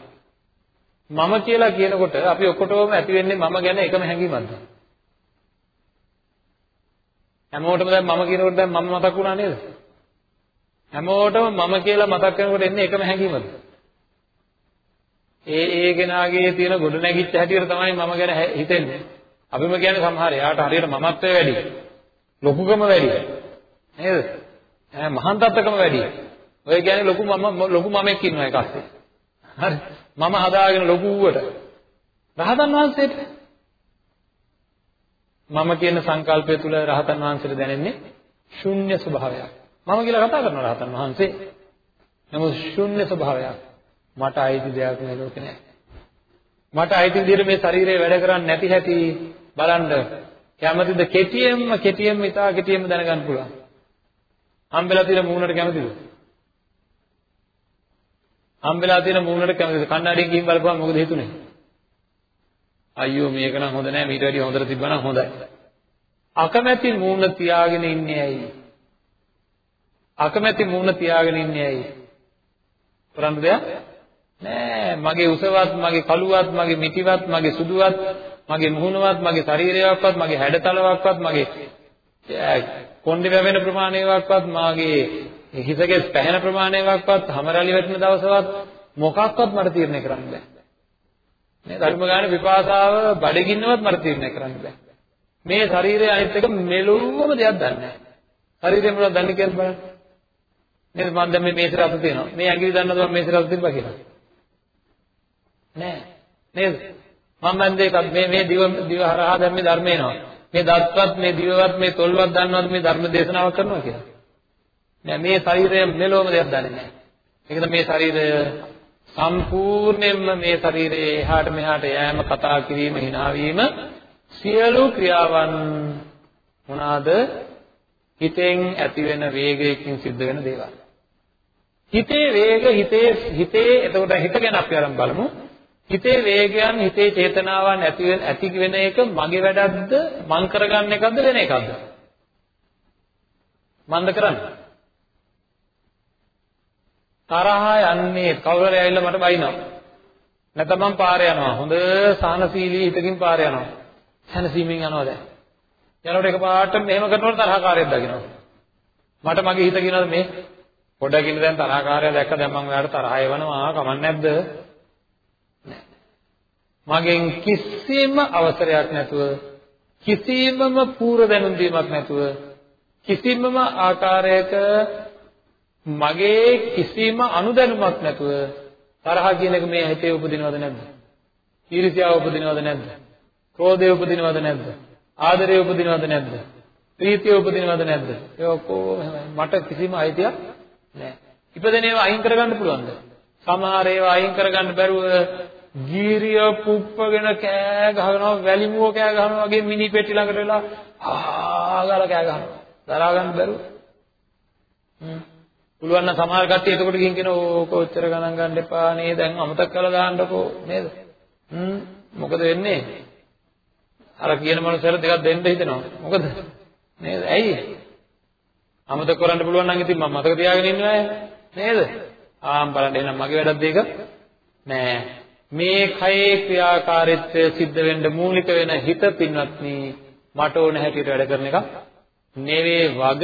මම කියලා කියනකොට අපි ඔක්කොටම ඇති වෙන්නේ මම ගැන එකම හැඟීමක්ද? හැමෝටම දැන් මම කියනකොට දැන් මම මතක් වුණා නේද? හැමෝටම මම කියලා මතක් කරනකොට එන්නේ එකම හැඟීමද? ඒ ඒ කෙනාගේ තියෙන ගොඩ නැගිච්ච හැටියට තමයි මම ගැන හිතෙන්නේ. අපිම කියන්නේ සමහර එයාට හරියට මමත්වය වැඩි. ලොකුකම වැඩි. නේද? ඈ මහාන්තත්කම වැඩි. ඔය කියන්නේ ලොකු මම ලොකු මමෙක් ඉන්නවා ඒක අස්සේ. හරි. මම හදාගෙන ලොකුවට. රහතන් වහන්සේට මම කියන සංකල්පය තුල රහතන් වහන්සේට දැනෙන්නේ ශුන්‍ය ස්වභාවයක්. මම කියලා කතා කරන රහතන් වහන්සේ. නමුත් ශුන්‍ය ස්වභාවයක්. මට අයිති දෙයක් මේ ලෝකේ නැහැ. මට අයිති විදිහට මේ ශරීරය වැඩ කරන්නේ නැති හැටි බලන්න කැමතිද කෙටියෙන්ම කෙටියෙන්ම ඉතා කෙටියෙන්ම දැනගන්න පුළුවන්. හම්බෙලා තියෙන මූණට කැමතිද? හම්බෙලා තියෙන මූණට කැමතිද? කන්නඩියෙන් ගිහින් බලපුවම මොකද හිතුනේ? අයියෝ මේක නම් හොඳ නෑ මීට වැඩිය හොඳට තිබ්බනම් හොඳයි. අකමැති මූණ තියාගෙන ඉන්නේ ඇයි? අකමැති මූණ තියාගෙන ඉන්නේ ඇයි? කරන්න දෙයක් නෑ මගේ උසවත් මගේ කළුවත් මගේ මිටිවත් මගේ සුදුවත් මගේ මුහුණවත් මගේ ශරීරයක්වත් මගේ හැඩතලවක්වත් මගේ කොණ්ඩේ වැවෙන ප්‍රමාණයක්වත් මාගේ හිසකෙස් පැහැෙන ප්‍රමාණයක්වත් හැමරලි වැටෙන දවසවත් මොකක්වත් මට තීරණය කරන්න බෑ. මේ ධර්ම ගාන විපාසාව බඩගින්නවත් මට තීරණය කරන්න බෑ. මේ ශරීරය අනිත් එක මෙලොවම දෙයක් දන්නේ නැහැ. ශරීරය මොනවද දන්නේ කියලා බලන්න. නේද මම දැන් මේ මේසෙ රස තියෙනවා. මේ ඇඟිලි දන්නවද මම මේසෙ රස තිබ්බා කියලා? නෑ. නේද? මම මන්දේ මේ මේ දිව දිව හරහා දැන් මේ ධර්ම එනවා. මේ දත්වත් මේ දිවවත් මේ තොල්වත් දන්නවද මේ ධර්ම දේශනාවක් කරනවා කියලා? නෑ මේ ශරීරය මෙලොවම දෙයක් දන්නේ නෑ. ඒකද මේ ශරීරය සම්පූර්ණයෙන්ම මේ ශරීරයේ එහාට මෙහාට යෑම කතා කිරීම hina වීම සියලු ක්‍රියාවන් මොනවාද හිතෙන් ඇති වෙන වේගයකින් සිද්ධ වෙන දේවල්. හිතේ වේග හිතේ හිතේ එතකොට හිත ගැන අපි අරන් බලමු. හිතේ වේගයන් හිතේ චේතනාවන් ඇති වෙන ඇති වෙන එක මගේ වැඩක්ද? මං කරගන්න එකක්ද? වෙන එකක්ද? මන්ද කරන්නේ? තරහා යන්නේ කවුරු හරි ඇවිල්ලා මට බයිනවා. නැත්නම් මම පාරේ යනවා. හොඳ සාහනශීලී හිතකින් පාරේ යනවා. සැනසීමෙන් යනවා දැන්. යනකොට එකපාරට මෙහෙම කරනකොට තරහකාරයෙක් දකිනවා. මට මගේ හිත කියනවා මේ පොඩකින් දැන් තරහකාරය දැක්ක දැන් මම ඔයාලට තරහ එවනවා කමක් නැද්ද? මගෙන් කිසිම අවසරයක් නැතුව කිසිමම පූර්ව දැනුම් දීමක් නැතුව කිසිමම ආකාරයක මගේ කිසිම අනුදැනුමක් නැතුව තරහ කියන එක මේ හිතේ උපදිනවද නැද්ද? ඊර්ෂ්‍යාව උපදිනවද නැද්ද? ක්‍රෝධය උපදිනවද නැද්ද? ආදරය උපදිනවද නැද්ද? ප්‍රීතිය උපදිනවද නැද්ද? ඒ ඔක්කොම මට කිසිම අයිතියක් නැහැ. ඉපදෙන ඒවා අයින් කරගන්න පුළුවන්ද? සමහර ඒවා අයින් කරගන්න බැරුව ගීරිය පුප්පගෙන කෑ ගහනවා වැලිමුව කෑ ගහනවා වගේ මිනි පෙට්ටි ළඟට වෙලා ආ ගාලා කෑ ගහනවා. දරා ගන්න බැරුව. හ්ම් පුළුවන් නම් සමහර කට්ටිය එතකොට ගිහින් කියන ඕක ඔච්චර ගණන් ගන්න එපා නේ. දැන් අමතක කරලා දාන්නකෝ. නේද? හ්ම්. මොකද වෙන්නේ? අර කියන මනුස්සයර දෙකක් දෙන්න හිතෙනවා. මොකද? නේද? ඇයි? අමතක කරන්න පුළුවන් නම් ඉතින් මම මතක තියාගෙන ඉන්නවා නේද? ආම් බලන්න එහෙනම් මගේ වැඩක් දෙක නෑ. මේ කයේ ක්‍රියාකාරීත්වය සිද්ධ වෙන්න මූලික වෙන හිත පින්වත්නි මට ඕන හැටියට වැඩ කරන එක නෙවෙයි වග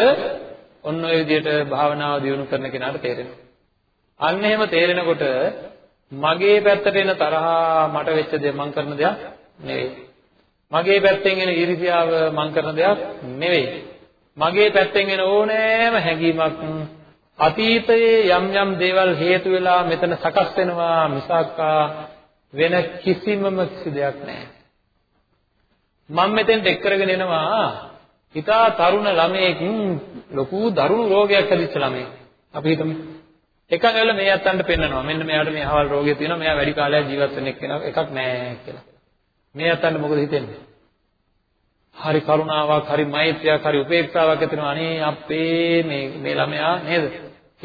ඔන්න ඔය විදිහට භාවනාව දියුණු කරන කෙනාට තේරෙනවා. අන්න එහෙම තේරෙනකොට මගේ පැත්තට එන තරහා මට වෙච්ච දේ මං කරන දෙයක් නෙවෙයි. මගේ පැත්තෙන් එන ඊර්ෂ්‍යාව මං කරන දෙයක් නෙවෙයි. මගේ පැත්තෙන් එන ඕනෑම හැඟීමක් අතීතයේ යම් යම් දේවල් හේතු වෙලා මෙතන සකස් වෙනවා මිසක් වෙන කිසිමම කිසි දෙයක් නැහැ. මම මෙතෙන්ට එක් කරගෙන එනවා හිතා තරුණ ළමයෙක් ලොකු දරුණු රෝගයක් හැදිච්ච ළමයෙක්. අපි හිතමු එකක් ඇවිල්ලා මේ අත්තන්ට පෙන්නනවා. මෙන්න මෙයාට මේ අහවල් රෝගය තියෙනවා. මෙයා වැඩි කාලයක් ජීවත් වෙන්න එක්කෙනා එකක් නෑ කියලා. මේ අත්තන්ට මොකද හිතෙන්නේ? හරි කරුණාවක්, හරි මෛත්‍රියක්, හරි උපේක්ෂාවක් ඇති වෙනවා. අනේ අපේ මේ මේ ළමයා නේද?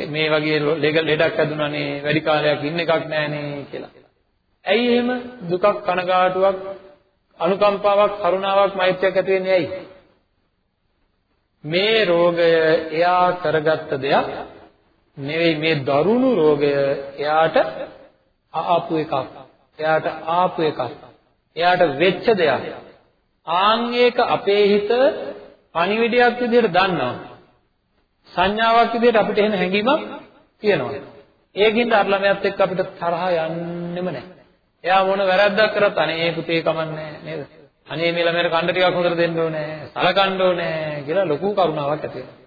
මේ වගේ ලෙඩක් ඇදුණානේ වැඩි කාලයක් ඉන්න එකක් නෑනේ කියලා. ඇයි එහෙම දුකක් කනගාටුවක් අනුකම්පාවක් කරුණාවක් මෛත්‍රියක් ඇති වෙන්නේ ඇයි? මේ රෝගය එයා කරගත්ත දෙයක් නෙවෙයි මේ දරුණු රෝගය එයාට ආපු එකක්. එයාට ආපු එකක්. එයාට වෙච්ච දෙයක්. ආන් ඒක අපේ හිත පණිවිඩයක් විදිහට දන්නවා. සංඥාවක් විදිහට අපිට එන හැඟීමක් තියෙනවා. ඒකින්ද අර ළමයාත් එක්ක අපිට තරහ යන්නෙම නැහැ. එයා මොන වැරද්දක් කරත් අනේ පුතේ කමන්නේ නේද? අනේ මේ ළමයට කණ්ඩ ටිකක් හොදට දෙන්න ඕනේ, සලකන්න ඕනේ කියලා ලොකු කරුණාවක් ඇති වෙනවා.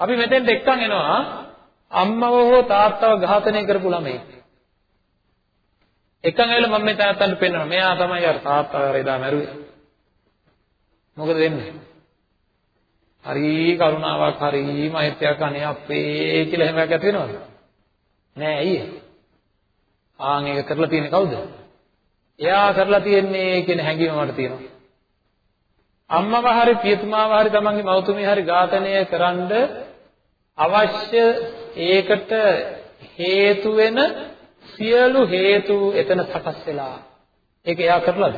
අපි මෙතෙන්ට එක්කන් එනවා අම්මව හෝ තාත්තව ඝාතනය කරපු ළමයි. එකන් ඇවිල්ලා මම මේ තාත්තන්ට පෙන්නනවා. මෙයා තමයි අර තාත්තා අර එදා මැරුවේ. මොකද වෙන්නේ? හරි කරුණාවක් හරි මෛත්‍රියක් අනේ අපේ කියලා එහෙම එකක් ඇති වෙනවද? නෑ ඇයි? ආන් ඒක කරලා තියෙන්නේ කවුද? එයා කරලා තියෙන්නේ කියන හැඟීම මට තියෙනවා. අම්මව හරි පියතුමාව හරි තමන්ගේ මව්තුමිය හරි ඝාතනය කරන්න අවශ්‍ය ඒකට හේතු වෙන සියලු හේතු එතන සකස් වෙලා. ඒක එයා කරලාද?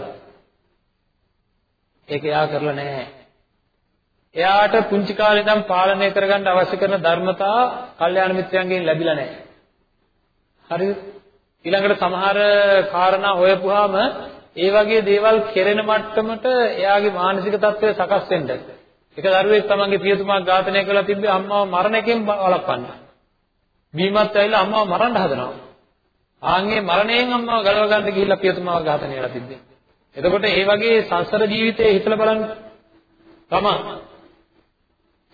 ඒක එයා කරලා නැහැ. එයාට පුංචි කාලේ ඉඳන් පාලනය කරගන්න අවශ්‍ය කරන ධර්මතා කල්යාණ මිත්‍රයන්ගෙන් ලැබිලා නැහැ. හරිද? ඊළඟට සමහර කාරණා හොයපුවාම ඒ වගේ දේවල් කෙරෙන මට්ටමට එයාගේ මානසික තත්ත්වය සකස් වෙන්න. එක දරුවෙක් තමන්ගේ පියතුමා ඝාතනය කළා තිබ්බේ අම්මව මරණ එකෙන් වළක්වන්න. බීමත් ඇවිල්ලා අම්මව මරන්න හදනවා. ආන්ගේ මරණයෙන් අම්මව ගලව ගන්න ගිහිල්ලා පියතුමාව ඝාතනය කරලා තිබ්බේ. එතකොට මේ වගේ සංසාර ජීවිතේ හිතලා බලන්න. තමන්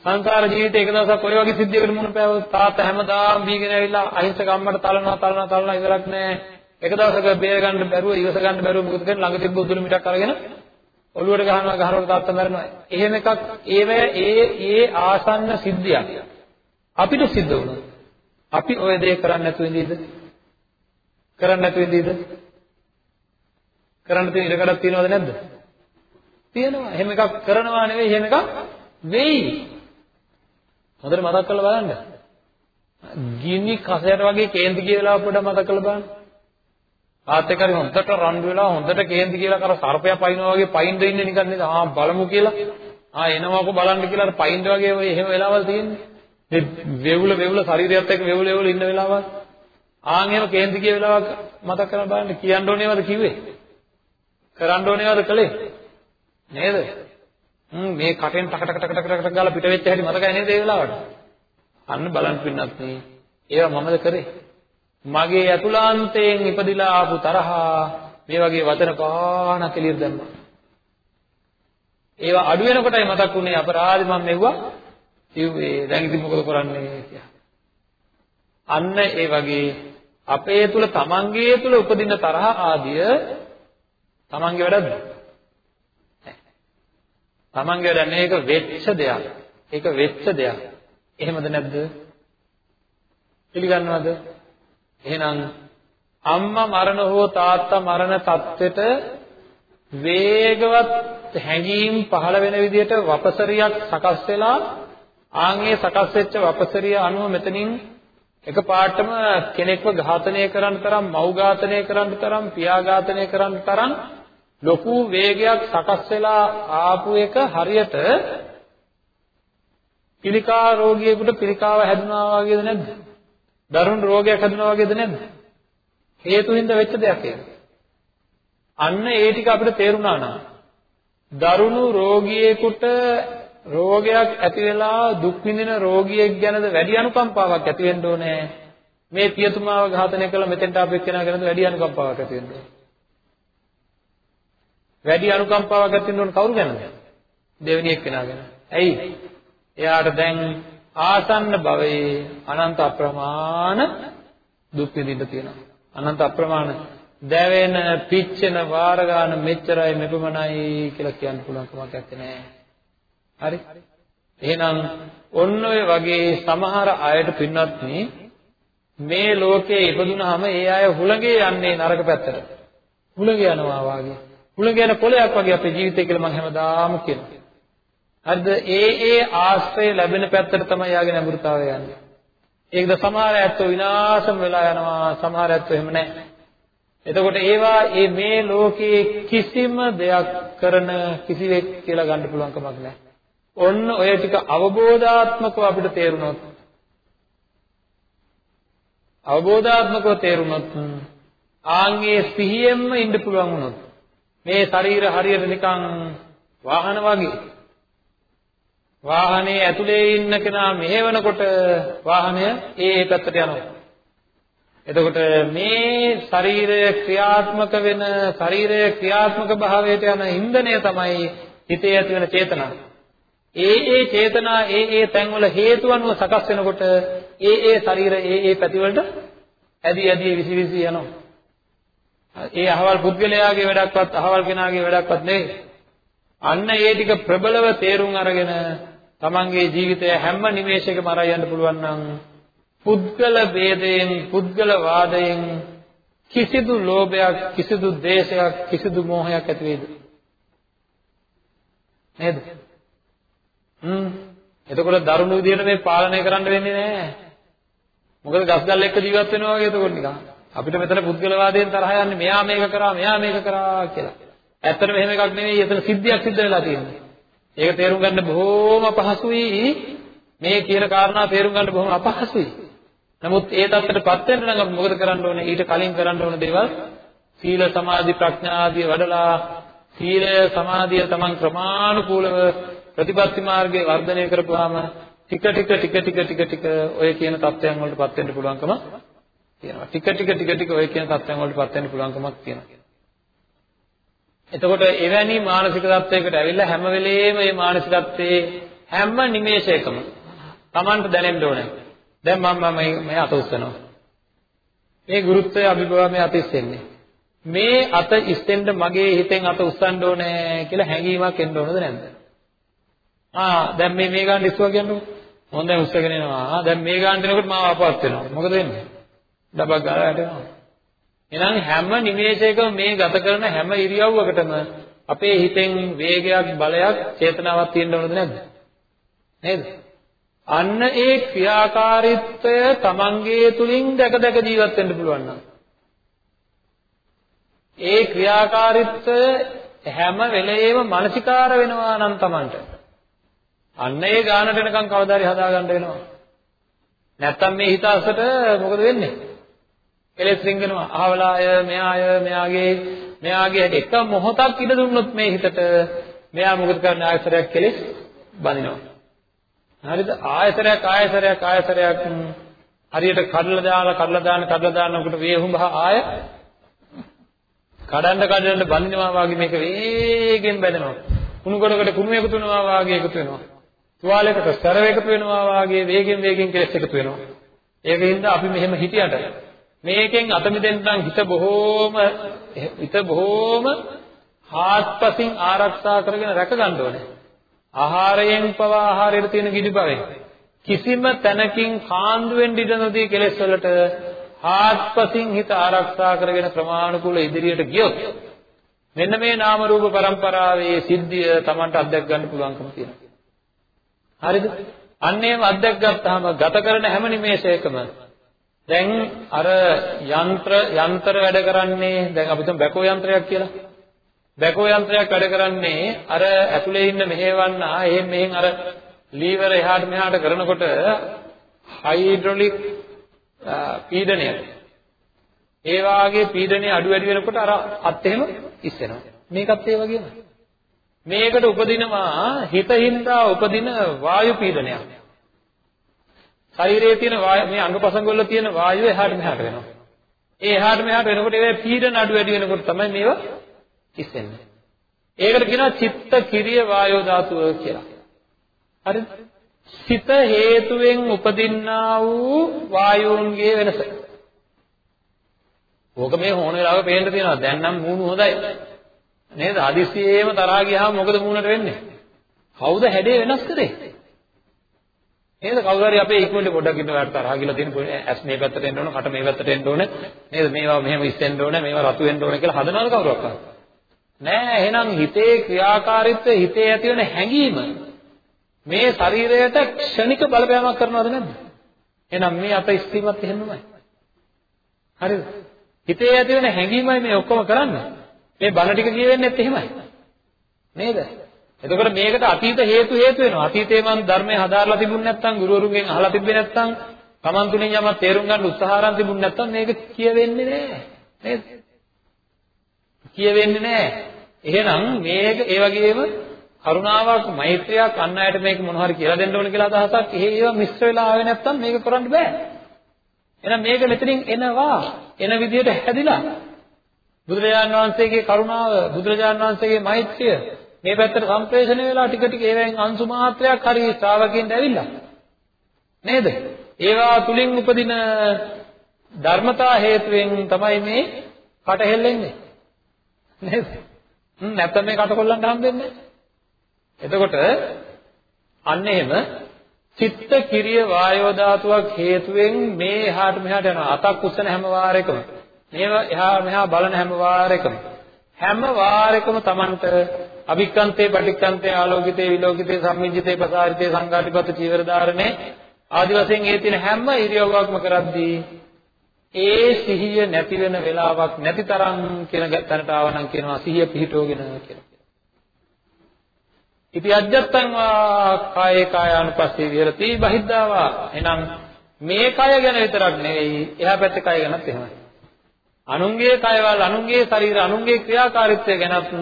සංසාර ජීවිතේ එක දවසක් ඔය වගේ සිද්ධියකට මුහුණ පෑවොත් තාත්තා හැමදාම බීගෙන ඇවිල්ලා අහිංසක අම්මට තලනවා තලනවා තලනවා ඉවරක් නැහැ. එක දවසක බේර ගන්න බැරුව ඉවස ගන්න බැරුව මොකද කරන්නේ ළඟ තිබ්බ උදුළු මිටක් අරගෙන ඔළුවට ගහනවා ගහනකොට තාත්තා මැරෙනවා. එහෙම එකක් ඒව ඒ ඒ ආසන්න සිද්ධියක් අපිට සිද්ධ වුණා. අපි ඔය දේ කරන්නේ නැතුව ඉඳීද? කරන්නේ නැතුව ඉඳීද? කරන්න තියෙන ඉඩකඩක් තියෙනවද නැද්ද? තියෙනවා. එහෙම එකක් කරනවා නෙවෙයි එහෙම එකක් වෙයි. හොඳට මතක් කරලා බලන්න. ගිනි කසයට වගේ කේන්ති ගිය වෙලාව පොඩ්ඩක් මතක් කරලා බලන්න. ආත් එක්ක හරි හොඳට රණ්ඩු වෙලා හොඳට කේන්ති කියලා කර සර්පයා පයින්නවා වගේ පයින්ද ඉන්නේ නිකන් නේද? ආ බලමු කියලා. ආ එනවාකෝ බලන්න කියලා අර පයින්ද වගේ ඔය එහෙම වෙලාවල් තියෙන්නේ. මේ වෙවුල වෙවුල ශරීරයත් එක්ක වෙවුල වෙවුල ඉන්න වෙලාවල්. ආන් එහෙම කේන්ති ගිය වෙලාවක් මතක් කරලා බලන්න කියන්න ඕනේවද කිව්වේ? කරන්න ඕනේවද කළේ? නේද? හ්ම් මේ කටෙන් ටක ටක ටක ටක ටක ගාලා පිට වෙච්ච හැටි මතකයි නේද ඒ වෙලාවට? අන්න බලන්න පින්නත් නේ. ඒවා මමද කරේ? මගේ අතුලාන්තයෙන් ඉපදිලා ආපු තරහා මේ වගේ වචන පානක් එළියට දැම්මා. ඒවා අඩු වෙනකොටයි මතක් වුණේ අපරාධි මම මෙව්වා කිව්වේ දැන් ඉතින් මොකද කරන්නේ කියලා. අන්න ඒ වගේ අපේ තුල තමන්ගේ තුල උපදින තරහ ආදිය තමන්ගේ වැඩක්ද? තමන්ගේ වැඩ නෙවෙයි ඒක වෙච්ච දෙයක්. ඒක වෙච්ච දෙයක්. එහෙමද නැද්ද? පිළිගන්නවද? එහෙනම් අම්මා මරණ හෝ තාත්තා මරණ தත්වෙට වේගවත් හැඟීම් පහළ වෙන විදිහට වපසරියක් සකස් වෙලා ආන්ගේ සකස් වෙච්ච වපසරිය අනුව මෙතනින් එකපාරටම කෙනෙක්ව ඝාතනය කරන්න තරම් මව් ඝාතනය කරන්න තරම් පියා ඝාතනය කරන්න තරම් ලොකු වේගයක් සකස් වෙලා ආපු එක හරියට පිළිකා රෝගියෙකුට පිළිකාව හැදුනා වගේද නැද්ද? දරුණු රෝගයක් හැදුනා වගේද නැද්ද? හේතු හින්දා වෙච්ච දෙයක් ඒක. අන්න ඒ ටික අපිට තේරුණා නා. දරුණු රෝගියෙකුට රෝගයක් ඇති වෙලා දුක් විඳින රෝගියෙක් ගැනද වැඩි අනුකම්පාවක් ඇති වෙන්න ඕනේ. මේ පියතුමාව ඝාතනය කළ මෙතෙන්ට ආපෙක් කෙනා ගැනද වැඩි අනුකම්පාවක් ඇති වෙන්න ඕනේ. වැඩි අනුකම්පාවක් ඇතිවෙන්න ඕන කවුරු ගැනද? දෙවෙනි එක්කෙනා ගැන. ඇයි? එයාට දැන් ආසන්න භවයේ අනන්ත අප්‍රමාණ දුක් විඳින්න තියෙනවා. අනන්ත අප්‍රමාණ දැවෙන, පිච්චෙන වාර ගන්න මෙච්චරයි මෙපමණයි කියලා කියන්න පුළුවන් කමක් නැත්තේ. හරි? එහෙනම් ඔන්න ඔය වගේ සමහර අයට පින්නත් මේ ලෝකේ ඉපදුනහම ඒ අය හුළඟේ යන්නේ නරක පැත්තට. හුළඟ යනවා වාගේ. හුළඟ යන කොළයක් වගේ අපේ ජීවිතය කියලා මම හැමදාම කියනවා. හරිද? ඒ ඒ ආශ්‍රය ලැබෙන පැත්තට තමයි යාගේ නැඹුරුතාවය යන්නේ. ඒකද සමහර ඇත්තෝ විනාශම වෙලා යනවා සමහර ඇත්තෝ එහෙම නැහැ. එතකොට ඒවා මේ මේ ලෝකයේ කිසිම දෙයක් කරන කිසිවෙක් කියලා ගන්න පුළුවන් කමක් නැහැ. ඔන්න ඔය ටික අවබෝධාත්මකව අපිට තේරුණොත් අවබෝධාත්මකව තේරුණොත් ආන්ගේ සිහියෙන්ම ඉන්න පුළුවන් වුණොත් මේ ශරීර හරියට නිකන් වාහන වගේ වාහනේ ඇතුලේ ඉන්න කෙනා මෙහෙවනකොට වාහනය ඒ ඒ පැත්තට යනවා. එතකොට මේ ශරීරය ක්‍රියාත්මක වෙන ශරීරය ක්‍රියාත්මක භාවයට යන ඉන්ධනය තමයි හිතේ ඇති වෙන චේතනාව. ඒ ඒ චේතනා ඒ ඒ තැන්වල හේතු අනුව සකස් වෙනකොට ඒ ඒ ශරීර ඒ ඒ පැතිවලට ඇදි ඇදි විසි විසි යනවා. ඒ අහවල් පුද්ගලයාගේ වැඩක්වත් අහවල් කෙනාගේ වැඩක්වත් නෙවෙයි. අන්න ඒ ටික ප්‍රබලව තේරුම් අරගෙන තමන්ගේ ජීවිතය හැම නිමේෂයකම අරයි යන්න පුළුවන් නම් පුද්ගල ભેදයෙන් පුද්ගල වාදයෙන් කිසිදු ලෝභයක් කිසිදු දේශයක් කිසිදු මෝහයක් ඇති වෙයිද? නේද? හ්ම්. එතකොට දරුණු විදියට මේ පාලනය කරන්න වෙන්නේ නැහැ මොකද ගස්ගල් එක්ක ජීවත් වෙනවා වගේ එතකොට නිකන්. අපිට මෙතන පුද්ගලවාදයෙන් තරහ යන්නේ මෙයා මේක කරා මෙයා මේක කරා කියලා ඇත්තට මෙහෙම එකක් නෙවෙයි එතන සිද්ධියක් සිද්ධ වෙලා තියෙන්නේ ඒක තේරුම් ගන්න බොහොම අපහසුයි. මේ කියන කාරණා තේරුම් ගන්න බොහොම අපහසුයි. නමුත් ඒ தත්තරටපත් වෙන්න නම් අපි මොකද කරන්න ඕනේ? ඊට කලින් කරන්න ඕන දේවල් සීල සමාධි ප්‍රඥා ආදී වඩලා සීලය සමාධිය තමන් ක්‍රමානුකූලව ප්‍රතිපත්ති මාර්ගයේ වර්ධනය කරපුවාම ටික ටික ටික ටික ටික ටික ඔය කියන தත්ත්වයන් වලටපත් වෙන්න පුළුවන්කම තියෙනවා. ටික ටික ටික ටික ඔය කියන தත්ත්වයන් වලටපත් වෙන්න පුළුවන්කමක් තියෙනවා. එතකොට එවැනි මානසික තත්වයකට ඇවිල්ලා හැම වෙලේම මේ මානසිකත්වයේ හැම නිමේෂයකම Tamanට දැනෙන්න ඕනේ. දැන් මම මම මේ අත උස්සනවා. මේ ගුරුත්වය අභිභව මේ අත ඉස්සෙන්නේ. මේ අත ඉස්සෙන්න මගේ හිතෙන් අත උස්සන්න ඕනේ කියලා හැඟීමක් එන්න ඕනද නැද්ද? ආ දැන් මේ මේ ගන්න ඉස්සුවා කියන්නේ හොඳයි උස්සගෙන එනවා. දැන් මේ ගන්න එනකොට මාව අපවත් වෙනවා. මොකද වෙන්නේ? ඩබක් ගාලා වැටෙනවා. එහෙනම් හැම නිමේෂයකම මේ ගත කරන හැම ඉරියව්වකටම අපේ හිතෙන් වේගයක් බලයක් චේතනාවක් තියෙන්න ඕනද නැද්ද? නේද? අන්න ඒ ක්‍රියාකාරීත්වය තමන්ගේ තුලින් දැක දැක ජීවත් වෙන්න පුළුවන් නම් ඒ ක්‍රියාකාරීත්වය හැම වෙලේම මානසිකාර වෙනවා නම් තමන්ට අන්න ඒ ගානට එනකන් කවදාරි හදාගන්න වෙනවා නැත්තම් මේ හිත අසට මොකද වෙන්නේ කෙලෙස් රින්ගනවා. අහවලා අය, මෙයා අය, මෙයාගේ මෙයාගේ හැට එක මොහොතක් ඉඳ දුන්නොත් මේ හිතට මෙයා මොකද කරන්නේ ආයතරයක් කෙලෙස් බඳිනවා. හරිද? ආයතරයක් ආයතරයක් ආයතරයක් හරියට කඩලා දාලා කඩලා දාන කඩලා දානකොට වේහුඹහ ආය කඩන්න කඩන්න බඳිනවා වගේ මේක වේගෙන් බැඳෙනවා. කුණු ගොඩකට කුණු එකතු වෙනවා වගේ එකතු වෙනවා. තුවාලයකට ස්තර එකතු වෙනවා වගේ වේගෙන් වේගෙන් කෙලස් එකතු වෙනවා. ඒකින්ද අපි මෙහෙම හිටියට මේකෙන් අත මිදෙන්න නම් හිත බොහෝම හිත බොහෝම හාත්පසින් ආරක්ෂා කරගෙන රැක ගන්න ඕනේ. ආහාරයෙන් පවා ආහාරයට තියෙන කිඩිබවෙන් කිසිම තැනකින් කාන්දු වෙන්න ඉඩ නොදී කෙලෙස් වලට හාත්පසින් හිත ආරක්ෂා කරගෙන ක්‍රමානුකූල ඉදිරියට ගියොත් මෙන්න මේ නාම රූප પરම්පරාවේ සිද්ධිය Tamanට අත්දැක ගන්න පුළුවන්කම තියෙනවා. හරිද? අන්නේම අත්දැක ගත්තාම ගත කරන හැම නිමේෂයකම දැන් අර යන්ත්‍ර යන්ත්‍ර වැඩ කරන්නේ දැන් අපි හිතමු බැකෝ යන්ත්‍රයක් කියලා. බැකෝ යන්ත්‍රයක් වැඩ කරන්නේ අර ඇතුලේ ඉන්න මෙහෙවන්න එහෙන් මෙහෙන් අර ලීවර එහාට මෙහාට කරනකොට හයිඩ්‍රොලික් පීඩනය ඒ වාගේ පීඩනය අඩු වැඩි වෙනකොට අර අත් එහෙම ඉස්සෙනවා. මේකත් ඒ වගේම. මේකට උපදිනවා හිතින්දා උපදින වායු පීඩනයක්. ශරීරයේ තියෙන මේ අංගපසංග වල තියෙන වායුව එහාට මෙහාට වෙනවා. ඒ එහාට මෙහාට වෙනකොට ඒ පීඩන අඩු වැඩි වෙනකොට තමයි මේවා ඉස්සෙන්නේ. ඒකට කියනවා චිත්ත කිරිය වායෝ ධාතුව කියලා. හරිද? සිත හේතුවෙන් උපදින්නා වූ වායුන්ගේ වෙනස. ඕක මේ හොන වෙලාවක පේන්න තියෙනවා. දැන් නම් මූණු හොඳයි. නේද? හදිස්සියේම තරහා ගියාම මොකද මූණට වෙන්නේ? කවුද හැඩේ වෙනස් කරේ? නේද? කවුරු හරි අපේ ඉක්මනට පොඩ්ඩක් ඉන්න වාට තරහ ගිලා තියෙන ඇස් මේ පැත්තට එන්න ඕන, කට මේ පැත්තට එන්න ඕන. නේද? මේවා මෙහෙම ඉස්සෙන්න ඕන, මේවා රතු වෙන්න ඕන කියලා හදනවද කවුරක් නෑ. එහෙනම් හිතේ ක්‍රියාකාරීත්වය, හිතේ ඇතිවන හැඟීම මේ ශරීරයට ක්ෂණික බලපෑමක් කරනවද නැද්ද? එහෙනම් මේ අත ස්ත්‍රීමත් එහෙමමයි. හරිද? හිතේ ඇතිවන හැඟීමයි මේ ඔක්කොම කරන්නේ. මේ බණ ටික කියවෙන්නෙත් එහෙමයි. නේද? එතකොට මේකට අතීත හේතු හේතු වෙනවා. අතීතේ මම ධර්මයේ හදාarලා තිබුණ නැත්නම් ගුරුවරුන්ගෙන් අහලා තිබ්බේ නැත්නම් Taman තුලින් යමක් තේරුම් ගන්න උත්සාහ අරන් තිබුණ නැත්නම් මේක කියවෙන්නේ නැහැ. නේද? කියවෙන්නේ නැහැ. එහෙනම් මේක ඒ වගේම කරුණාවක් මෛත්‍රියක් අන් අයට මේක මොන හරි කියලා දෙන්න ඕන කියලා අදහසක් එහෙ ඒවා මිශ්‍ර වෙලා ආවේ නැත්නම් මේක කරන්න බෑ. එහෙනම් මේක මෙතනින් එනවා. එන විදිහට හැදිලා බුදුරජාණන් වහන්සේගේ කරුණාව, බුදුරජාණන් වහන්සේගේ මෛත්‍රිය මේ පැත්තට සම්ප්‍රේෂණය වෙලා ටික ටික ඒවෙන් අංශු මාත්‍රයක් හරි ශ්‍රාවකින්ට ඇවිල්ලා. නේද? ඒවා තුලින් උපදින ධර්මතා හේතුවෙන් තමයි මේ කට හෙල්ලෙන්නේ. නේද? නැත්නම් මේ කට කොල්ලන්ට හම්බෙන්නේ එතකොට අන්න එහෙම චිත්ත කිරිය වායෝ ධාතුවක් හේතුවෙන් මේ එහාට මෙහාට යනවා. අතක් උස්සන හැම වාරයකම මේව එහා මෙහා බලන හැම වාරයකම හැම වාරයකම Tamanට අභික්කන්තේ පටික්කන්තේ ආලෝකිතේ විලෝකිතේ සම්මිජ්ජිතේ ප්‍රසාරිතේ සංඝාටිපත චීවර ධාරණේ ආදි වශයෙන් ඒ තියෙන හැම ඉරියව්වක්ම කරද්දී ඒ සිහිය නැති වෙන වෙලාවක් නැති තරම් කියන තැනට ආවනම් කියනවා සිහිය පිහිටෝගෙන කියලා. ඉති අජත්තං වා කායේ කායානුපස්සී විහෙරති බහිද්ධාවා එහෙනම් මේ කය ගැන විතරක් නෙවෙයි එහා පැත්තේ කය ගැනත් එහෙමයි අනුන්ගේ කයවල් අනුන්ගේ ශරීර අනුන්ගේ ක්‍රියාකාරීත්වය ගැනත්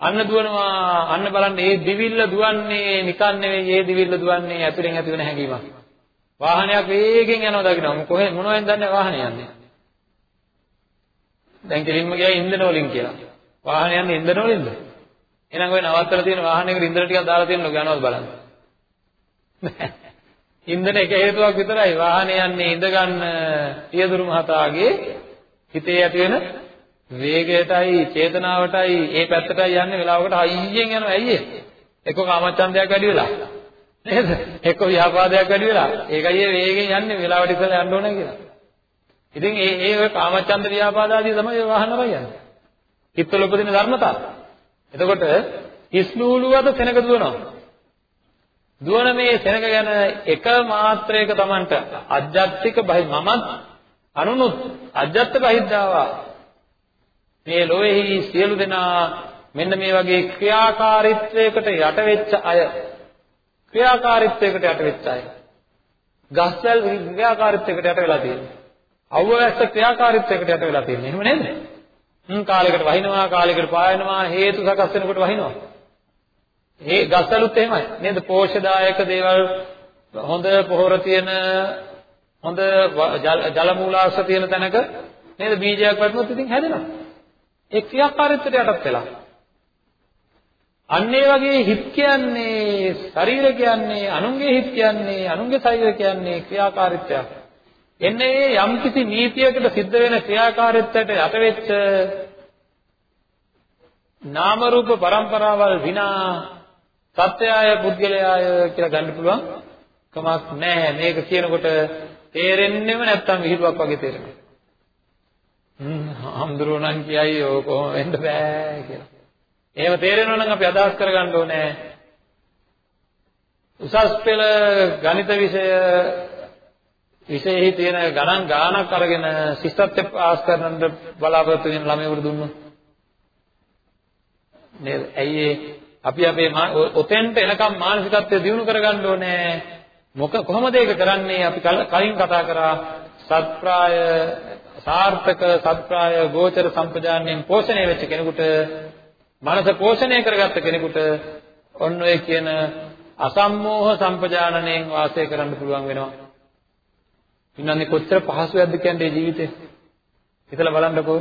අන්න දුවනවා අන්න බලන්න මේ දිවිල්ල දුවන්නේ නිකන් නෙවෙයි මේ දිවිල්ල දුවන්නේ ඇතුලෙන් ඇති වෙන හැඟීමක්. වාහනයක් වේගෙන් යනවා දකින්න කොහෙ මොනවෙන් දන්නේ වාහනේ යන්නේ? දැන් කෙලින්ම ගියා ඉන්ධන වලින් කියලා. වාහනේ යන්නේ ඉන්ධන වලින්ද? එහෙනම් ඔය නවත්තලා තියෙන වාහනයකට ඉන්ධන ටිකක් දාලා තියෙනවද යනවද බලන්න. ඉන්ධන එක හේතුවක් විතරයි. වාහනේ යන්නේ ඉඳ ගන්න පියදුරු මහතාගේ හිතේ ඇති වෙන වේගයටයි චේතනාවටයි ඒ පැත්තටයි යන්නේ වෙලාවකට හයියෙන් යනවා ඇයි ඒ? එක්ක කාමච්ඡන්දයක් වැඩි වෙලා. නේද? එක්ක ව්‍යාපාදයක් වැඩි වෙලා. ඒකයි ඒ වේගෙන් යන්නේ වෙලාවට ඉස්සෙල්ලා යන්න ඕනේ කියලා. ඉතින් ඒ ඒ ඔය කාමච්ඡන්ද ව්‍යාපාද ආදී තමයි වාහන නරය යන්නේ. හිතවල උපදින ධර්මතා. එතකොට ඉස්ලූලුවද සෙනග දුවනවා. දුවන මේ සෙනග ගැන එක මාත්‍රයක Tamanට අජ්ජත්තික බහි මමත් අනුනුත් අජ්ජත් බහිද්ධාවා මේ ලෝෙහි සියලු දෙනා මෙන්න මේ වගේ ක්‍රියාකාරීත්වයකට යට වෙච්ච අය ක්‍රියාකාරීත්වයකට යට වෙච්ච අය ගස්වැල් ක්‍රියාකාරීත්වයකට යට වෙලා තියෙනවා අවවැස්ස ක්‍රියාකාරීත්වයකට යට වෙලා තියෙනවා එහෙම නේද හ්ම් කාලයකට වහිනවා කාලයකට පායනවා හේතු සකස් වෙනකොට වහිනවා. ඒ ගස්වලුත් එහෙමයි. නේද? පෝෂදායක දේවල් හොඳ පොහොර තියෙන හොඳ ජල මූලාශ්‍ර තියෙන තැනක නේද බීජයක් වැටුනොත් ඉතින් හැදෙනවා. ඒ ක්‍රියාකාරීත්වයට යටත් වෙලා. අන්න ඒ වගේ හිත් කියන්නේ ශරීර කියන්නේ අනුන්ගේ හිත් කියන්නේ අනුන්ගේ ශරීර කියන්නේ ක්‍රියාකාරීත්වයක්. එන්නේ යම්කිසි නීතියකට සිද්ධ වෙන ක්‍රියාකාරීත්වයට යටවෙච්ච නාම රූප પરම්පරාවල් විනා සත්‍යය පුද්ගලයාය කියලා ගන්න පුළුවන් කමක් නැහැ මේක කියනකොට තේරෙන්නේම නැත්තම් විහිළුවක් වගේ තේරෙනවා හ්ම් හම්දුරුණන් කියයි ඕක කොහොම වෙන්න බෑ කියලා එහෙම තේරෙනවා නම් අපි අදහස් කරගන්න ඕනේ උසස් පෙළ ගණිත විෂය විශේෂයි තියෙන ගණන් ගාණක් අරගෙන ශිෂ්ටත්ව පාස් කරන්න බලාපොරොත්තු වෙන ළමයෙකුට දුන්නොත් නේද? ඇයි අපි අපේ ඔතෙන්ට එනකම් මානසිකත්වය දියුණු කරගන්න ඕනේ. මොක කොහොමද ඒක කරන්නේ? අපි කලින් කතා කරා සත්‍ප්‍රාය සාර්ථක සත්‍ප්‍රාය ගෝචර සම්පජාන්යෙන් පෝෂණය වෙච්ච කෙනෙකුට මනස පෝෂණය කරගත්ත කෙනෙකුට ඔන්න ඔය කියන අසම්මෝහ සම්පජානනයෙන් වාසය කරන්න පුළුවන් වෙනවා. ඉන්නන්නේ කොච්චර පහසුයක්ද කියන්නේ ජීවිතේ. හිතලා බලන්නකෝ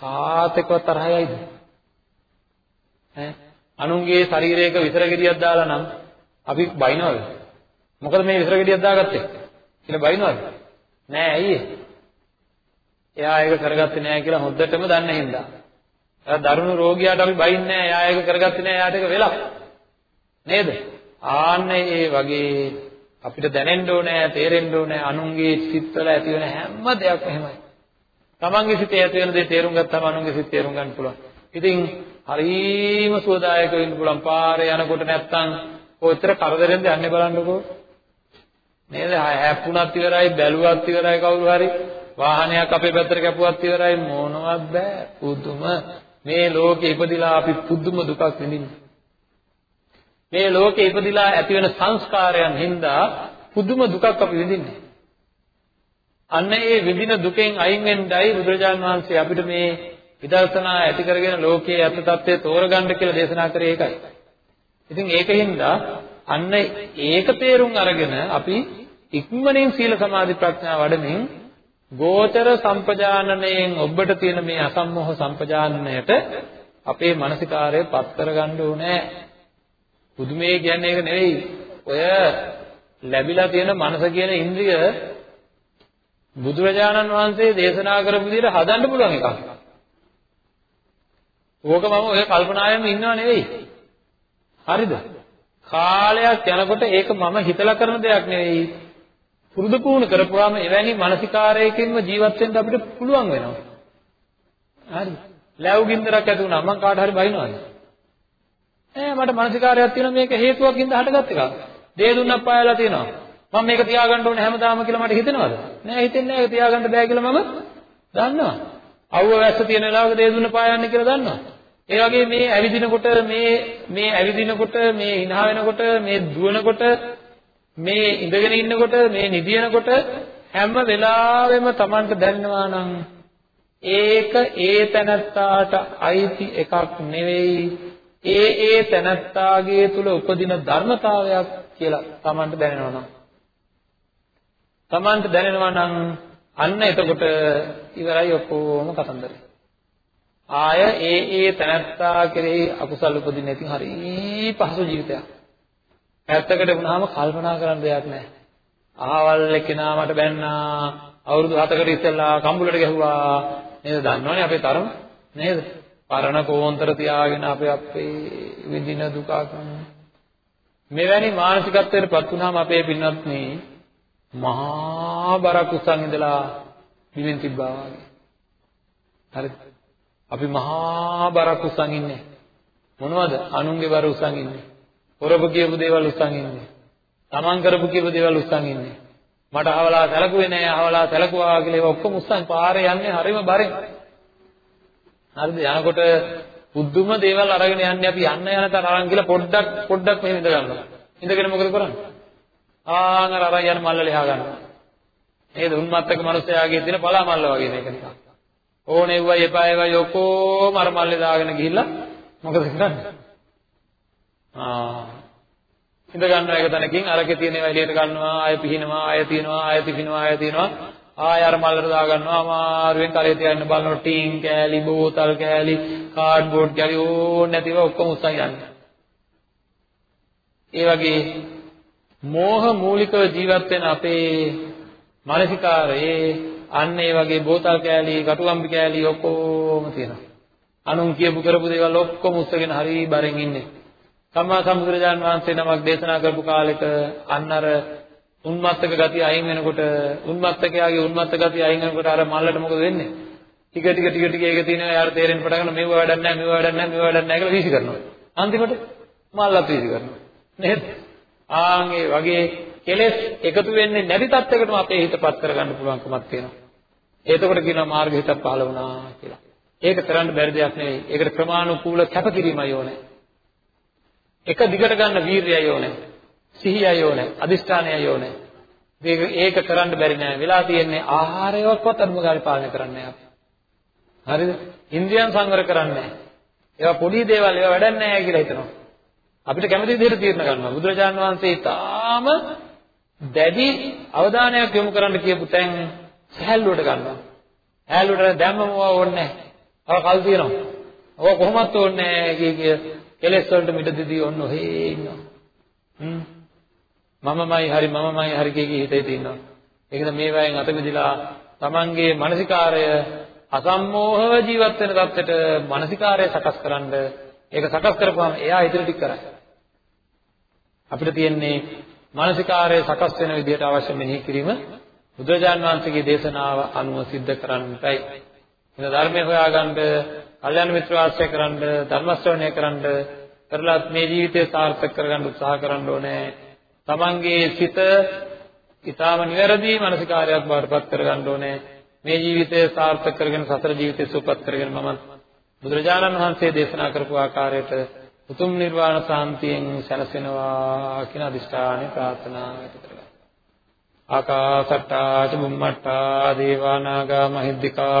කාත් එක්කවත් තරහයයිද? ඈ අනුන්ගේ ශරීරයක විතර ගෙඩියක් දාලා නම් අපි බයිනවද? මොකද මේ විතර ගෙඩියක් දාගත්තේ? කියලා බයිනවද? නෑ ඇයි එයා ඒක කරගත්තේ නෑ කියලා හොද්දටම දන්න හින්දා. එයා දරුණු රෝගියාට අපි බයින්නේ නෑ එයා ඒක කරගත්තේ නෑ එයාට ඒක වෙලා. නේද? ආන්න ඒ වගේ අපිට දැනෙන්න ඕනේ, තේරෙන්න ඕනේ අනුන්ගේ සිත්වල ඇති වෙන හැම දෙයක්ම එහෙමයි. තමන්ගේ සිතේ ඇති වෙන දේ තේරුම් ගත්තාම අනුන්ගේ සිත් තේරුම් ගන්න පුළුවන්. ඉතින් හරිම සුවදායක වෙන්න පුළුවන්. පාරේ යනකොට නැත්තම් ඔච්චර කරදරෙන්ද යන්නේ බලන්නකෝ. නේද? හැප්පුණත් ඉවරයි, බැලුවත් ඉවරයි කවුරු හරි. වාහනයක් අපේ පැත්තට කැපුවත් ඉවරයි මොනවත් බෑ. පුදුම මේ ලෝකේ ඉපදිලා අපි පුදුම දුකක් විඳින්නේ. මේ ලෝකේ ඉපදිලා ඇති වෙන සංස්කාරයන් හින්දා පුදුම දුකක් අපි විඳින්නේ. අන්න ඒ විඳින දුකෙන් අයින් වෙන්නයි බුදුරජාන් වහන්සේ අපිට මේ විදර්ශනා ඇති කරගෙන ලෝකයේ අර්ථ తත්වය තෝරගන්න කියලා දේශනා කරේ ඒකයි. ඉතින් ඒකින්ද අන්න ඒක තේරුම් අරගෙන අපි ඉක්මනින් සීල සමාධි ප්‍රඥා වඩමින් ගෝචර සම්පජානනයෙන් ඔබට තියෙන මේ අසම්මෝහ සම්පජානනයට අපේ මානසිකාරය පත් කරගන්න ඕනේ. පුදුමේ කියන්නේ ඒක නෙවෙයි. ඔය ලැබිලා තියෙන මනස කියන ඉන්ද්‍රිය බුදුරජාණන් වහන්සේ දේශනා කරපු විදිහට හදන්න පුළුවන් එකක්. ඕක මම ඔය කල්පනාවෙම ඉන්නව නෙවෙයි. හරිද? කාලයක් යනකොට ඒක මම හිතලා කරන දෙයක් නෙවෙයි. පුරුදු පුහුණු කරපුවාම එවැනි මානසිකාරයකින්ම ජීවත් වෙන්න අපිට පුළුවන් වෙනවා. හරි. ලැබු ගින්දරක් ඇති වුණා මම කාට හරි බයිනවද? ඈ මට මානසිකාරයක් තියෙනවා මේක හේතුවකින්ද හටගත් එකක්. දේ දුන්නක් පායලා තියෙනවා. මම මේක තියාගන්න ඕනේ හැමදාම කියලා මට හිතෙනවද? නෑ හිතෙන්නේ නෑ ඒක තියාගන්න බෑ කියලා මම දන්නවා. අවුව වැස්ස තියෙන වෙලාවක දේ දුන්න පායන්නේ කියලා දන්නවා. ඒ වගේ මේ ඇවිදිනකොට මේ මේ ඇවිදිනකොට මේ hina වෙනකොට මේ දුවනකොට මේ ඉඳගෙන ඉන්නකොට මේ නිදිනකොට හැම වෙලාවෙම Tamanට දැනෙනවා නම් ඒක ඒ තැනත්තාට අයිති එකක් නෙවෙයි ඒ ඒ තැනත්තාගේ තුල උපදින ධර්මතාවයක් කියලා Tamanට දැනෙනවා නම් Tamanට දැනෙනවා නම් අන්න එතකොට ඉවරයි ඔක්කොම කතන්දරේ. ආය ඒ ඒ තැනත්තා කෙරෙහි අකුසල් උපදින්න ඉතින් හරි පහසු ජීවිතයක්. පැත්තකට වුණාම කල්පනා කරන්න දෙයක් නැහැ. අහවල් එක්කෙනා මට බැන්නා අවුරුදු 7කට ඉස්සෙල්ලා කම්බුලට ගැහුවා නේද දන්නවනේ අපේ තරම නේද? පරණ කෝන්තර තියාගෙන අපේ අපේ විඳින දුකක් මෙවැනි මානසිකත්වයට පත් වුණාම අපේ පින්වත් මේ මහා බරක් උස්සන් ඉඳලා බිමෙන් තිබ්බා වගේ. හරිද? අපි මහා බරක් උස්සන් ඉන්නේ. මොනවද? අනුන්ගේ බර උස්සන් ඉන්නේ. හොරබ කියපු දේවල් උස්සන් ඉන්නේ. තමන් කරපු කියපු දේවල් උස්සන් ඉන්නේ. මට අහවලා සැලකුවේ නෑ, අහවලා සැලකුවා කියලා ඒවා ඔක්කොම උස්සන් පාරේ යන්නේ හරිම බරෙන්. හරිද? යනකොට පුදුම දේවල් අරගෙන යන්නේ අපි යන්න යන තර අරන් ගිහලා පොඩ්ඩක් පොඩ්ඩක් මෙහෙම ඉඳ ගන්නවා. ඉඳගෙන මොකද කරන්නේ? ආන් අර අරන් යන මල්ල ලියා ගන්නවා. නේද? උන්මත්තක මිනිස්යාගේ තියෙන පලා මල්ල වගේ මේක නිකන්. ඕනේ වුවයි එපා ඒවයි ඔක්කොම අර මල්ලේ දාගෙන ගිහිල්ලා මොකද කරන්නේ? ආ ඉඳ ගන්නවා එක තැනකින් අරකේ තියෙන ඒවා එළියට ගන්නවා ආය පිහිනවා ආය තියනවා ආය තිපිනවා ආය තියනවා. ආය අර මල්ලට දා ගන්නවා. අමාරුවෙන් කරේ තියන්න බලනවා. ටීන් කෑලි බෝතල් කෑලි කාඩ්බෝඩ් කෑලි ඕනේ නැතිව ඔක්කොම උස්සන් යන්නේ. ඒ වගේ මෝහ මූලිකව ජීවත් වෙන අපේ මානසිකාරයේ අන්න ඒ වගේ බෝතල් කෑලි කටුගම්බි කෑලි ඔක්කොම තියෙනවා. අනුන් කියපු කරපු දේවල් ඔක්කොම උස්සගෙන හරි බරෙන් ඉන්නේ. සම්මා සම්බුදුරජාන් වහන්සේ නමක් දේශනා කරපු කාලෙක අන්න අර උන්මත්තක ගතිය අයින් වෙනකොට උන්මත්තකයාගේ උන්මත්ත ගතිය අයින් වෙනකොට අර මල්ලට මොකද වෙන්නේ? ටික ටික ටික ටික ඒක තියෙනවා යාර තේරෙන්න පටන් ගන්න මේව වැඩක් නැහැ මේව වැඩක් නැහැ මේව වැඩක් නැහැ කියලා වීසි කරනවා. අන්තිමට මල්ලත් වීසි කරනවා. නේද? ආන් ඒ වගේ කෙලෙස් එකතු වෙන්නේ නැති තත්යකටම අපේ හිතපත් කරගන්න පුළුවන්කමක් තියෙනවා. එතකොට කියනවා මාර්ග හිතක් පහළ වුණා කියලා. ඒක කරන්න බැරි දෙයක් නෙවෙයි. ඒකට ක්‍රමානුකූල කැපකිරීමයි ඕනේ. එක දිගට ගන්න වීරියයි ඕනේ. සිහියයි ඕනේ. අදිෂ්ඨානයයි ඕනේ. මේක ඒක කරන්න බැරි නෑ. වෙලා තියෙන්නේ ආහාරයවත් අනුම ගානේ පාලනය කරන්නේ අපි. හරිද? ඉන්ද්‍රියන් සංවර කරන්නේ ඒවා පොඩි දේවල් ඒවා වැඩක් නෑ කියලා හිතනවා. අපිට කැමති විදිහට තීරණ ගන්නවා. බුදුරජාන් වහන්සේ තාම දැඩි අවධානයක් යොමු කරන්න කියපු තැන් සහැල්ලුවට ගන්නවා. සහැල්ලුවට දැම්මම ඕනේ නැහැ. අර කල් තියෙනවා. ඔය කොහොමත් ඕනේ නැහැ කිය කිය කෙලෙස් වලට මිඩ දෙදී ඔන්න ඔහේ ඉන්නවා. හ්ම්. මමමයි හරි මමමයි හරි කිය කී හිතේ තියෙනවා. ඒකද මේ වයින් අත මිදලා තමන්ගේ මානසිකාරය අසම්මෝහව ජීවත් වෙන තත්ත්වයට මානසිකාරය සකස් කරන්න ඒක සකස් කරපුවාම එයා ඉදිරි ටික කරයි. අපිට තියෙන්නේ මානසිකාරය සකස් වෙන විදිහට අවශ්‍ය මෙනෙහි කිරීම බුදුරජාන් වහන්සේගේ දේශනාව අනුව සිද්ධ කරන්නටයි. එන ධර්මය හොයාගන්න, කල්යාණ මිත්‍ර ආශ්‍රය කරන්න, ධර්ම ශ්‍රවණය කරන්න, කරලත් මේ ජීවිතය සාර්ථක කරගන්න උත්සාහ කරන්න ඕනේ. තමන්ගේ සිත ඊටාම නිවැරදි මානසිකාරයක් බවට පත් කරගන්න ඕනේ. මේ ජීවිතය සාර්ථක කරගෙන සතර ජීවිතය සුවපත් කරගෙන මම බුදුරජාණන් වහන්සේ දේශනා කරපු ආකාරයට උතුම් නිර්වාණ සාන්තියෙන් සැනසෙනවා කියන අදිෂ්ඨානය ප්‍රාර්ථනා කරගන්නවා. ආකාසට්ටා චුම්මට්ටා දේවා නාග මහිද්దికා